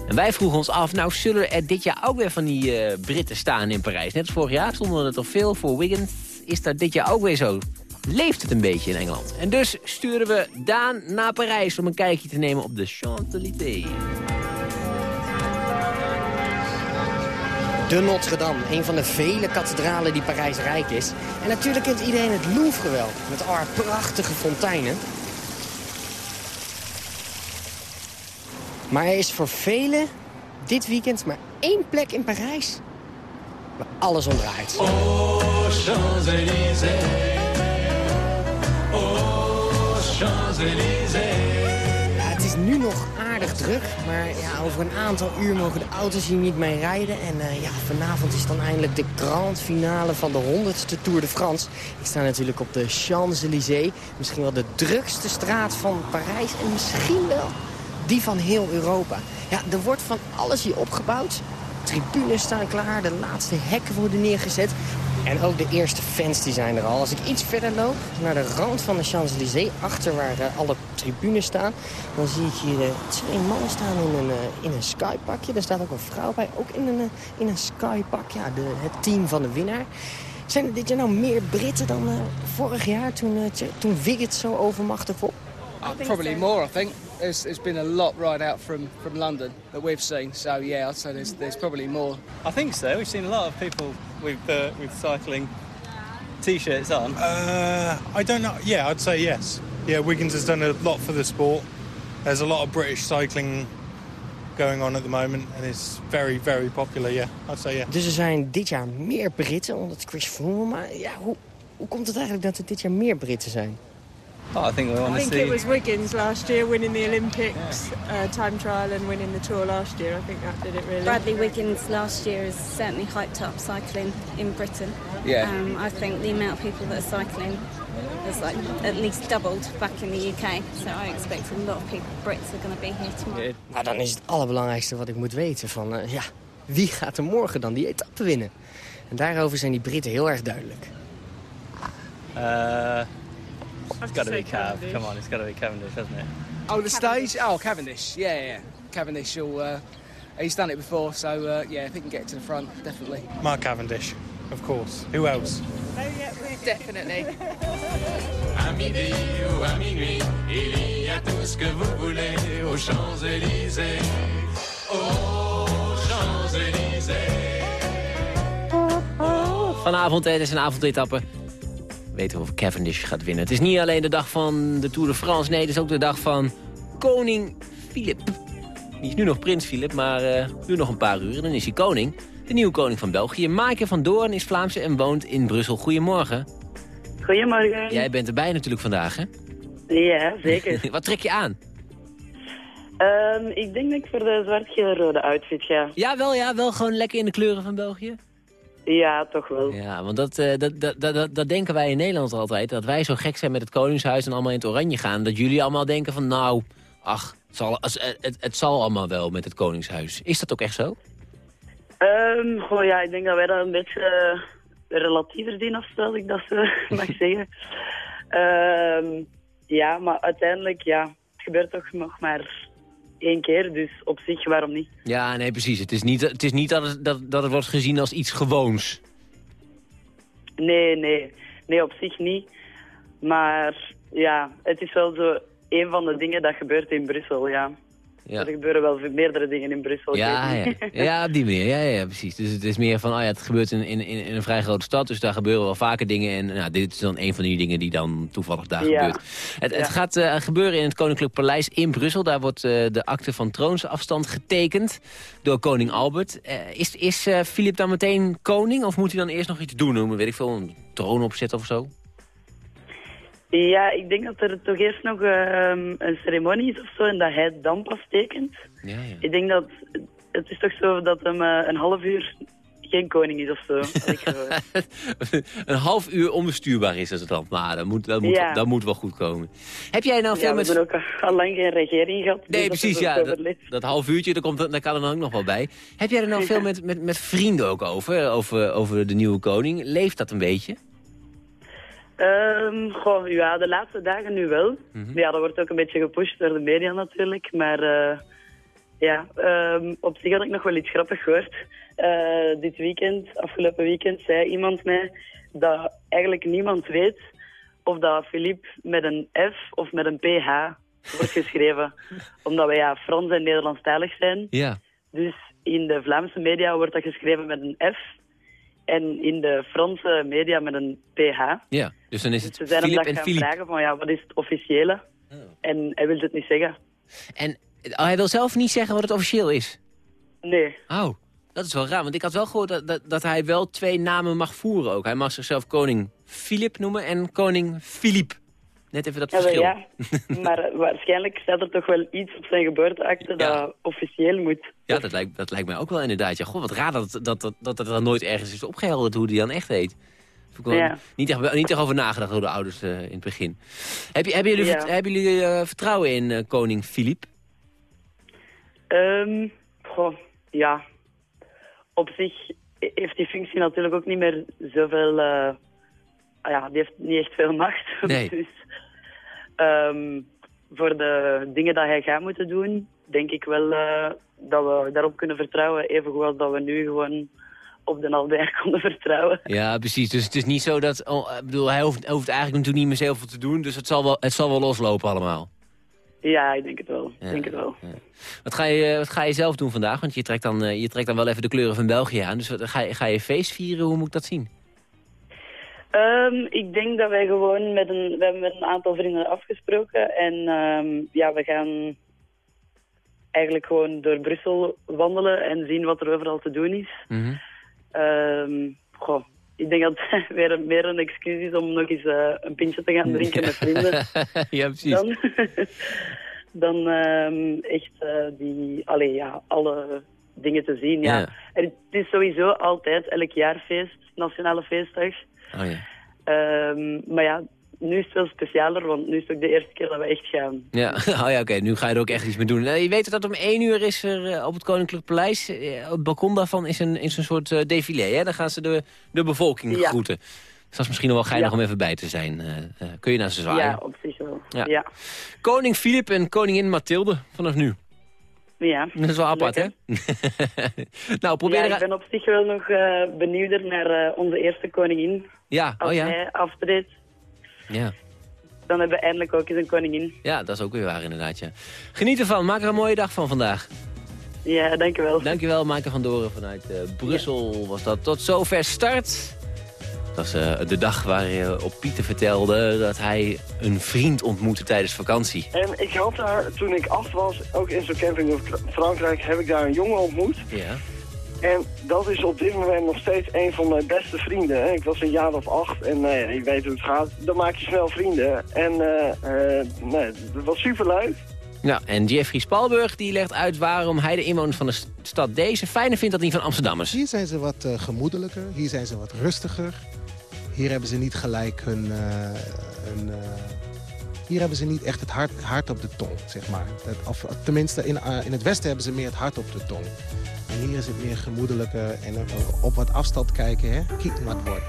[SPEAKER 5] En wij vroegen ons af, nou zullen er dit jaar ook weer van die eh, Britten staan in Parijs? Net als vorig jaar stonden er toch veel voor Wiggins. Is dat dit jaar ook weer zo? Leeft het een beetje in Engeland? En dus sturen we Daan naar Parijs om een kijkje te nemen op de Champs-Élysées.
[SPEAKER 21] De Notre-Dame, een van de vele kathedralen die Parijs rijk is. En natuurlijk kent iedereen het Louvre wel, met al haar prachtige fonteinen. Maar er is voor velen dit weekend maar één plek in Parijs waar alles om draait.
[SPEAKER 22] Oh, Champs-Élysées. Champs-Élysées.
[SPEAKER 21] Het is nu nog aardig druk, maar ja, over een aantal uur mogen de auto's hier niet mee rijden. En eh, ja, vanavond is dan eindelijk de grand finale van de 100ste Tour de France. Ik sta natuurlijk op de Champs-Élysées, misschien wel de drukste straat van Parijs en misschien wel die van heel Europa. Ja, er wordt van alles hier opgebouwd. Tribunes staan klaar, de laatste hekken worden neergezet. En ook de eerste fans die zijn er al. Als ik iets verder loop, naar de rand van de Champs-Élysées... achter waar eh, alle tribunes staan... dan zie ik hier eh, twee mannen staan in een, eh, in een skypakje. Er staat ook een vrouw bij, ook in een, in een skypak. Ja, de, het team van de winnaar. Zijn er dit jaar nou meer Britten dan vorig jaar... toen, toen Wiggett zo overmachtig was?
[SPEAKER 23] Uh, probably more, I think. There's, there's been a lot right out from, from London that we've seen. So yeah, I'd say there's, there's probably more.
[SPEAKER 24] I think so. We've seen a lot of people with uh, with cycling t-shirts on.
[SPEAKER 25] Uh, I don't know. Yeah, I'd say yes. Yeah, Wiggins has done a lot for the sport. There's a lot of British cycling going on at the moment, and it's very, very popular. Yeah, I'd say yeah.
[SPEAKER 21] Dus er zijn dit jaar meer Britten, omdat Chris Froome... Maar ja, hoe, hoe komt het eigenlijk dat er dit jaar meer Britten zijn?
[SPEAKER 24] Oh, I think we
[SPEAKER 26] I
[SPEAKER 24] want to
[SPEAKER 26] think
[SPEAKER 24] see.
[SPEAKER 26] it was Wiggins last year winning the Olympics uh, time trial and winning the Tour last year. I think that did it really.
[SPEAKER 27] Bradley Wiggins last year has certainly hyped up cycling in Britain.
[SPEAKER 26] Yeah.
[SPEAKER 27] Um, I think the amount of people that are cycling has like at least doubled back in the UK. So I expect a lot of people, Brits, are going to be here tomorrow.
[SPEAKER 21] Nou, dan is het allerbelangrijkste wat ik moet weten van... eh, ja, wie gaat er morgen dan die etappe winnen? En daarover zijn die Britten heel erg duidelijk.
[SPEAKER 24] Uh, it's got to be Cav.
[SPEAKER 26] Cavendish.
[SPEAKER 24] Come on, it's got to be Cavendish, hasn't it?
[SPEAKER 23] Oh, the stage? Oh, Cavendish. Yeah, yeah. Cavendish will. Uh, he's done it before, so uh, yeah, if he can get to the front, definitely.
[SPEAKER 25] Mark Cavendish, of course. Who else?
[SPEAKER 26] Definitely.
[SPEAKER 22] À midi ou à minuit, il y a tout ce que vous voulez aux Champs-Élysées. Aux Champs-Élysées.
[SPEAKER 5] Vanavond, is een avondetappe. Weten we of Cavendish gaat winnen. Het is niet alleen de dag van de Tour de France. Nee, het is ook de dag van koning Filip. Die is nu nog prins Filip, maar eh nu nog een paar uur. en Dan is hij koning. De nieuwe koning van België. Maaike van Doorn is Vlaamse en woont in Brussel. Goedemorgen.
[SPEAKER 28] Goedemorgen.
[SPEAKER 5] Jij bent erbij natuurlijk vandaag, hè?
[SPEAKER 28] Ja, zeker.
[SPEAKER 5] Wat trek je aan?
[SPEAKER 28] Ehm, ik denk dat ik voor de zwart-geel-rode outfit ga.
[SPEAKER 5] Ja, wel, ja, wel gewoon lekker in de kleuren van België.
[SPEAKER 28] Ja, toch wel.
[SPEAKER 5] Ja, want dat, eh, dat, dat, dat, dat, denken wij in Nederland altijd. Dat wij zo gek zijn met het Koningshuis en allemaal in het oranje gaan. Dat jullie allemaal denken van nou, ach, het zal, het, zal allemaal wel met het Koningshuis. Is dat ook echt zo?
[SPEAKER 28] Ehm, goh, ja, ik denk dat wij dat een beetje uh, relatiever zien of zo, ik dat zo mag zeggen. Ehm, ja, maar uiteindelijk, ja, het gebeurt toch nog maar één keer, dus op zich, waarom niet?
[SPEAKER 5] Ja, nee, precies. Het is niet, het is niet dat, het, dat, dat het wordt gezien als iets gewoons.
[SPEAKER 28] Nee, nee. Nee, op zich niet. Maar ja, het is wel zo een van de dingen dat gebeurt in Brussel, ja.
[SPEAKER 5] Ja.
[SPEAKER 28] Er gebeuren wel meerdere dingen in Brussel.
[SPEAKER 5] Ja, ja. ja, op die manier. Ja, ja, precies. Dus het is meer van, oh ja, het gebeurt in, in, in een vrij grote stad, dus daar gebeuren wel vaker dingen. En nou, dit is dan een van die dingen die dan toevallig daar
[SPEAKER 28] Ja.
[SPEAKER 5] gebeurt. Het, het gaat eh, gebeuren in het Koninklijk Paleis in Brussel. Daar wordt eh, de akte van troonsafstand getekend door koning Albert. Eh, is is Filip dan meteen koning of moet hij dan eerst nog iets doen? Noemen, weet ik veel, een troon opzetten of zo?
[SPEAKER 28] Ja, ik denk dat er toch eerst nog ehm, een ceremonie is of zo en dat hij het dan pas tekent.
[SPEAKER 5] Ja, ja.
[SPEAKER 28] Ik denk dat het is toch zo dat hem eh, een half uur geen koning is of zo.
[SPEAKER 5] een half uur onbestuurbaar is het dan. Maar dat moet, dat, moet,
[SPEAKER 28] Ja.
[SPEAKER 5] dat moet wel goed komen. Heb jij nou veel
[SPEAKER 28] ja, we
[SPEAKER 5] met...
[SPEAKER 28] hebben ook al lang geen regering gehad. dus
[SPEAKER 5] Nee, precies, ja. Dat,
[SPEAKER 28] overleefd.
[SPEAKER 5] dat half uurtje, daar, komt, daar kan er dan ook nog wel bij. Heb jij er nou veel met, met, met vrienden ook over, over, over de nieuwe koning? Leeft dat een beetje?
[SPEAKER 28] Ehm, goh, ja, de laatste dagen nu wel.
[SPEAKER 5] Mhm.
[SPEAKER 28] Ja, dat wordt ook een beetje gepusht door de media natuurlijk. Maar eh, Ja, ehm, op zich had ik nog wel iets grappigs gehoord. Eh, dit weekend, afgelopen weekend, zei iemand mij dat eigenlijk niemand weet of dat Philippe met een F of met een PH wordt geschreven. Omdat wij ja, Frans en Nederlandstalig zijn.
[SPEAKER 5] Ja.
[SPEAKER 28] Dus in de Vlaamse media wordt dat geschreven met een F. En in de Franse media met een PH.
[SPEAKER 5] Ja, dus dan is het
[SPEAKER 28] Ze zijn hem
[SPEAKER 5] en
[SPEAKER 28] gaan
[SPEAKER 5] Philippe.
[SPEAKER 28] vragen van ja, wat is het officiële? En hij wil het niet zeggen.
[SPEAKER 5] En oh, hij wil zelf niet zeggen wat het officieel is?
[SPEAKER 28] Nee.
[SPEAKER 5] Oh, dat is wel raar. Want ik had wel gehoord dat, dat, dat hij wel twee namen mag voeren ook. Hij mag zichzelf koning Filip noemen en koning Philippe. Net even dat verschil.
[SPEAKER 28] ja. maar eh, waarschijnlijk staat er toch wel iets op zijn geboorteakte dat officieel moet.
[SPEAKER 5] Ja, dat lijkt, dat lijkt mij ook wel inderdaad. Ja, goh, wat raar dat, dat, dat, dat er dan nooit ergens is opgehelderd hoe die dan echt heet.
[SPEAKER 28] Ja.
[SPEAKER 5] niet, echt, niet echt over nagedacht door de ouders eh, in het begin. Heb je, hebben jullie,
[SPEAKER 28] Ja.
[SPEAKER 5] hebben jullie eh, vertrouwen in koning?
[SPEAKER 28] Ehm, goh, ja. Op zich heeft die functie natuurlijk ook niet meer zoveel... ah ja, die heeft niet echt veel macht.
[SPEAKER 5] Nee.
[SPEAKER 28] dus ehm, voor de dingen dat hij gaat moeten doen, denk ik wel eh, dat we daarop kunnen vertrouwen. Evengoed als dat we nu gewoon op de Albert konden vertrouwen.
[SPEAKER 5] Ja, precies. Dus het is niet zo dat... Oh, ik bedoel, hij hoeft, hoeft eigenlijk natuurlijk niet meer zoveel te doen. Dus het zal wel, het zal wel loslopen allemaal.
[SPEAKER 28] Ja, ik denk het wel.
[SPEAKER 5] Ja,
[SPEAKER 28] denk het wel.
[SPEAKER 5] Wat ga, je, wat ga je zelf doen vandaag? Want je trekt, dan, eh, je trekt dan wel even de kleuren van België aan. Dus wat, ga, je, ga je feest vieren? Hoe moet ik dat zien?
[SPEAKER 28] Ehm, ik denk dat wij gewoon met een, we hebben met een aantal vrienden afgesproken. En ehm, ja, we gaan eigenlijk gewoon door Brussel wandelen en zien wat er overal te doen is.
[SPEAKER 5] Mhm.
[SPEAKER 28] Ehm, goh, ik denk dat het weer een, meer een excuus is om nog eens eh, een pintje te gaan drinken met vrienden.
[SPEAKER 5] ja, precies.
[SPEAKER 28] Dan, dan echt eh, die, allee, ja, alle dingen te zien. Ja.
[SPEAKER 5] Ja.
[SPEAKER 28] En het is sowieso altijd elk jaar feest, nationale feestdag.
[SPEAKER 5] Oh ja.
[SPEAKER 28] Ehm, maar ja, nu is het wel specialer, want nu is het ook de eerste keer dat we echt gaan.
[SPEAKER 5] Ja, oh ja, oké. Nu ga je er ook echt iets mee doen. Eh, je weet dat om één uur is er eh, op het Koninklijk Paleis... eh, op het balkon daarvan is een, is een soort eh, défilé. Hè? Dan gaan ze de, de bevolking
[SPEAKER 28] Ja.
[SPEAKER 5] groeten. Dus dat is misschien nog wel geinig
[SPEAKER 28] Ja.
[SPEAKER 5] om even bij te zijn. Kun je naar ze zwaaien?
[SPEAKER 28] Ja, op zich wel.
[SPEAKER 5] Ja.
[SPEAKER 28] Ja.
[SPEAKER 5] Koning Filip en koningin Mathilde vanaf nu.
[SPEAKER 28] Ja.
[SPEAKER 5] Dat is wel apart, hè? nou, probeer
[SPEAKER 28] ja, ik ben op zich wel nog eh benieuwder naar eh, onze eerste koningin.
[SPEAKER 5] Ja,
[SPEAKER 28] Als
[SPEAKER 5] oh ja.
[SPEAKER 28] hij aftreedt,
[SPEAKER 5] Ja.
[SPEAKER 28] dan hebben we eindelijk ook eens een koningin.
[SPEAKER 5] ja, dat is ook weer waar inderdaad, ja. Geniet ervan. Maak er een mooie dag van vandaag.
[SPEAKER 28] Ja, dankjewel.
[SPEAKER 5] Dankjewel, Maaike van Doren vanuit eh, Brussel was dat. Tot zover start. Dat was eh, de dag waar je op Pieter vertelde dat hij een vriend ontmoette tijdens vakantie.
[SPEAKER 29] En ik had daar, toen ik acht was, ook in zo'n camping in Fra- Frankrijk, heb ik daar een jongen ontmoet.
[SPEAKER 5] Ja.
[SPEAKER 29] En dat is op dit moment nog steeds een van mijn beste vrienden. hè. Ik was een jaar of acht en nou ja, je weet hoe het gaat. Dan maak je snel vrienden. En eh eh, nee, dat was superleuk.
[SPEAKER 5] Ja, en Jeffrey Spalburg die legt uit waarom hij de inwoners van de st- stad deze fijner vindt dan die van Amsterdammers.
[SPEAKER 30] Hier zijn ze wat eh, gemoedelijker, hier zijn ze wat rustiger. Hier hebben ze niet gelijk hun... eh, hun eh, hier hebben ze niet echt het hart, hart op de tong, zeg maar. Het- of tenminste, in, eh, in het westen hebben ze meer het hart op de tong. En hier is het meer gemoedelijker en op wat afstand kijken, hè. Kieken wat wordt.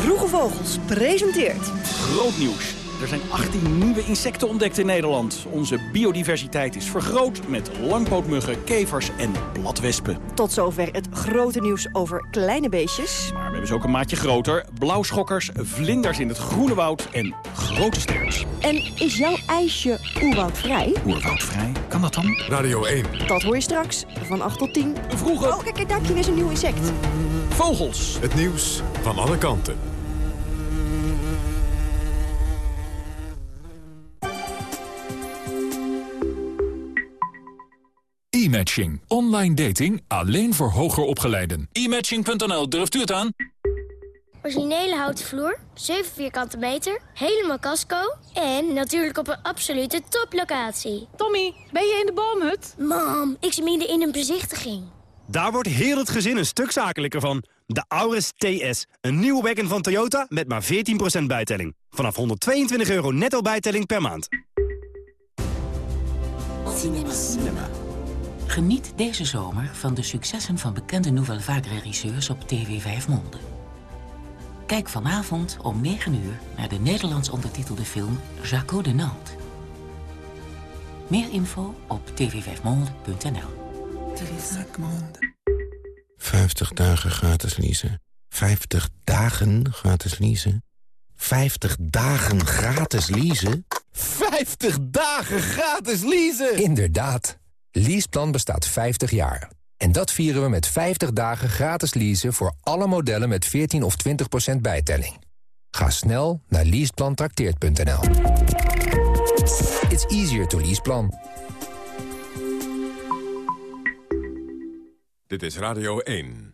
[SPEAKER 31] Vroege Vogels presenteert...
[SPEAKER 16] Groot nieuws. Er zijn 18 nieuwe insecten ontdekt in Nederland. Onze biodiversiteit is vergroot met langpootmuggen, kevers en bladwespen.
[SPEAKER 31] Tot zover het grote nieuws over kleine beestjes.
[SPEAKER 16] Maar we hebben ze ook een maatje groter. Blauwschokkers, vlinders in het groene woud en grote sterns.
[SPEAKER 31] En is jouw ijsje oerwoudvrij?
[SPEAKER 16] Oerwoudvrij? Kan dat dan?
[SPEAKER 4] Radio 1.
[SPEAKER 31] Dat hoor je straks van 8 tot 10.
[SPEAKER 16] Vroege...
[SPEAKER 31] Oh, kijk, kijk, daar heb je weer zo'n nieuw insect.
[SPEAKER 16] Vogels.
[SPEAKER 4] Het nieuws van alle kanten.
[SPEAKER 32] E-matching. Online dating alleen voor hoger opgeleiden. E-matching.nl, durft u het aan?
[SPEAKER 33] Originele houten vloer, 7 vierkante meter, helemaal casco en natuurlijk op een absolute toplocatie.
[SPEAKER 34] Tommy, ben je in de boomhut?
[SPEAKER 33] Mam, ik zit midden in een bezichtiging.
[SPEAKER 35] Daar wordt heel het gezin een stuk zakelijker van. De Auris TS. Een nieuwe wagon van Toyota met maar 14% bijtelling. Vanaf 122 euro netto bijtelling per maand.
[SPEAKER 20] Cinema. Geniet deze zomer van de successen van bekende Nouvelle Vague regisseurs op TV 5 Monde. Kijk vanavond om 9 uur naar de Nederlands ondertitelde film Jaco de Nantes. Meer info op tv5monde.nl.
[SPEAKER 36] 50 dagen gratis leasen. 50 dagen gratis leasen. 50 dagen gratis leasen.
[SPEAKER 37] 50 dagen gratis leasen! Inderdaad. Leaseplan bestaat 50 jaar. En dat vieren we met 50 dagen gratis leasen voor alle modellen met 14 of 20% bijtelling. Ga snel naar leaseplantrakteert.nl. It's easier to leaseplan.
[SPEAKER 4] Dit is Radio 1.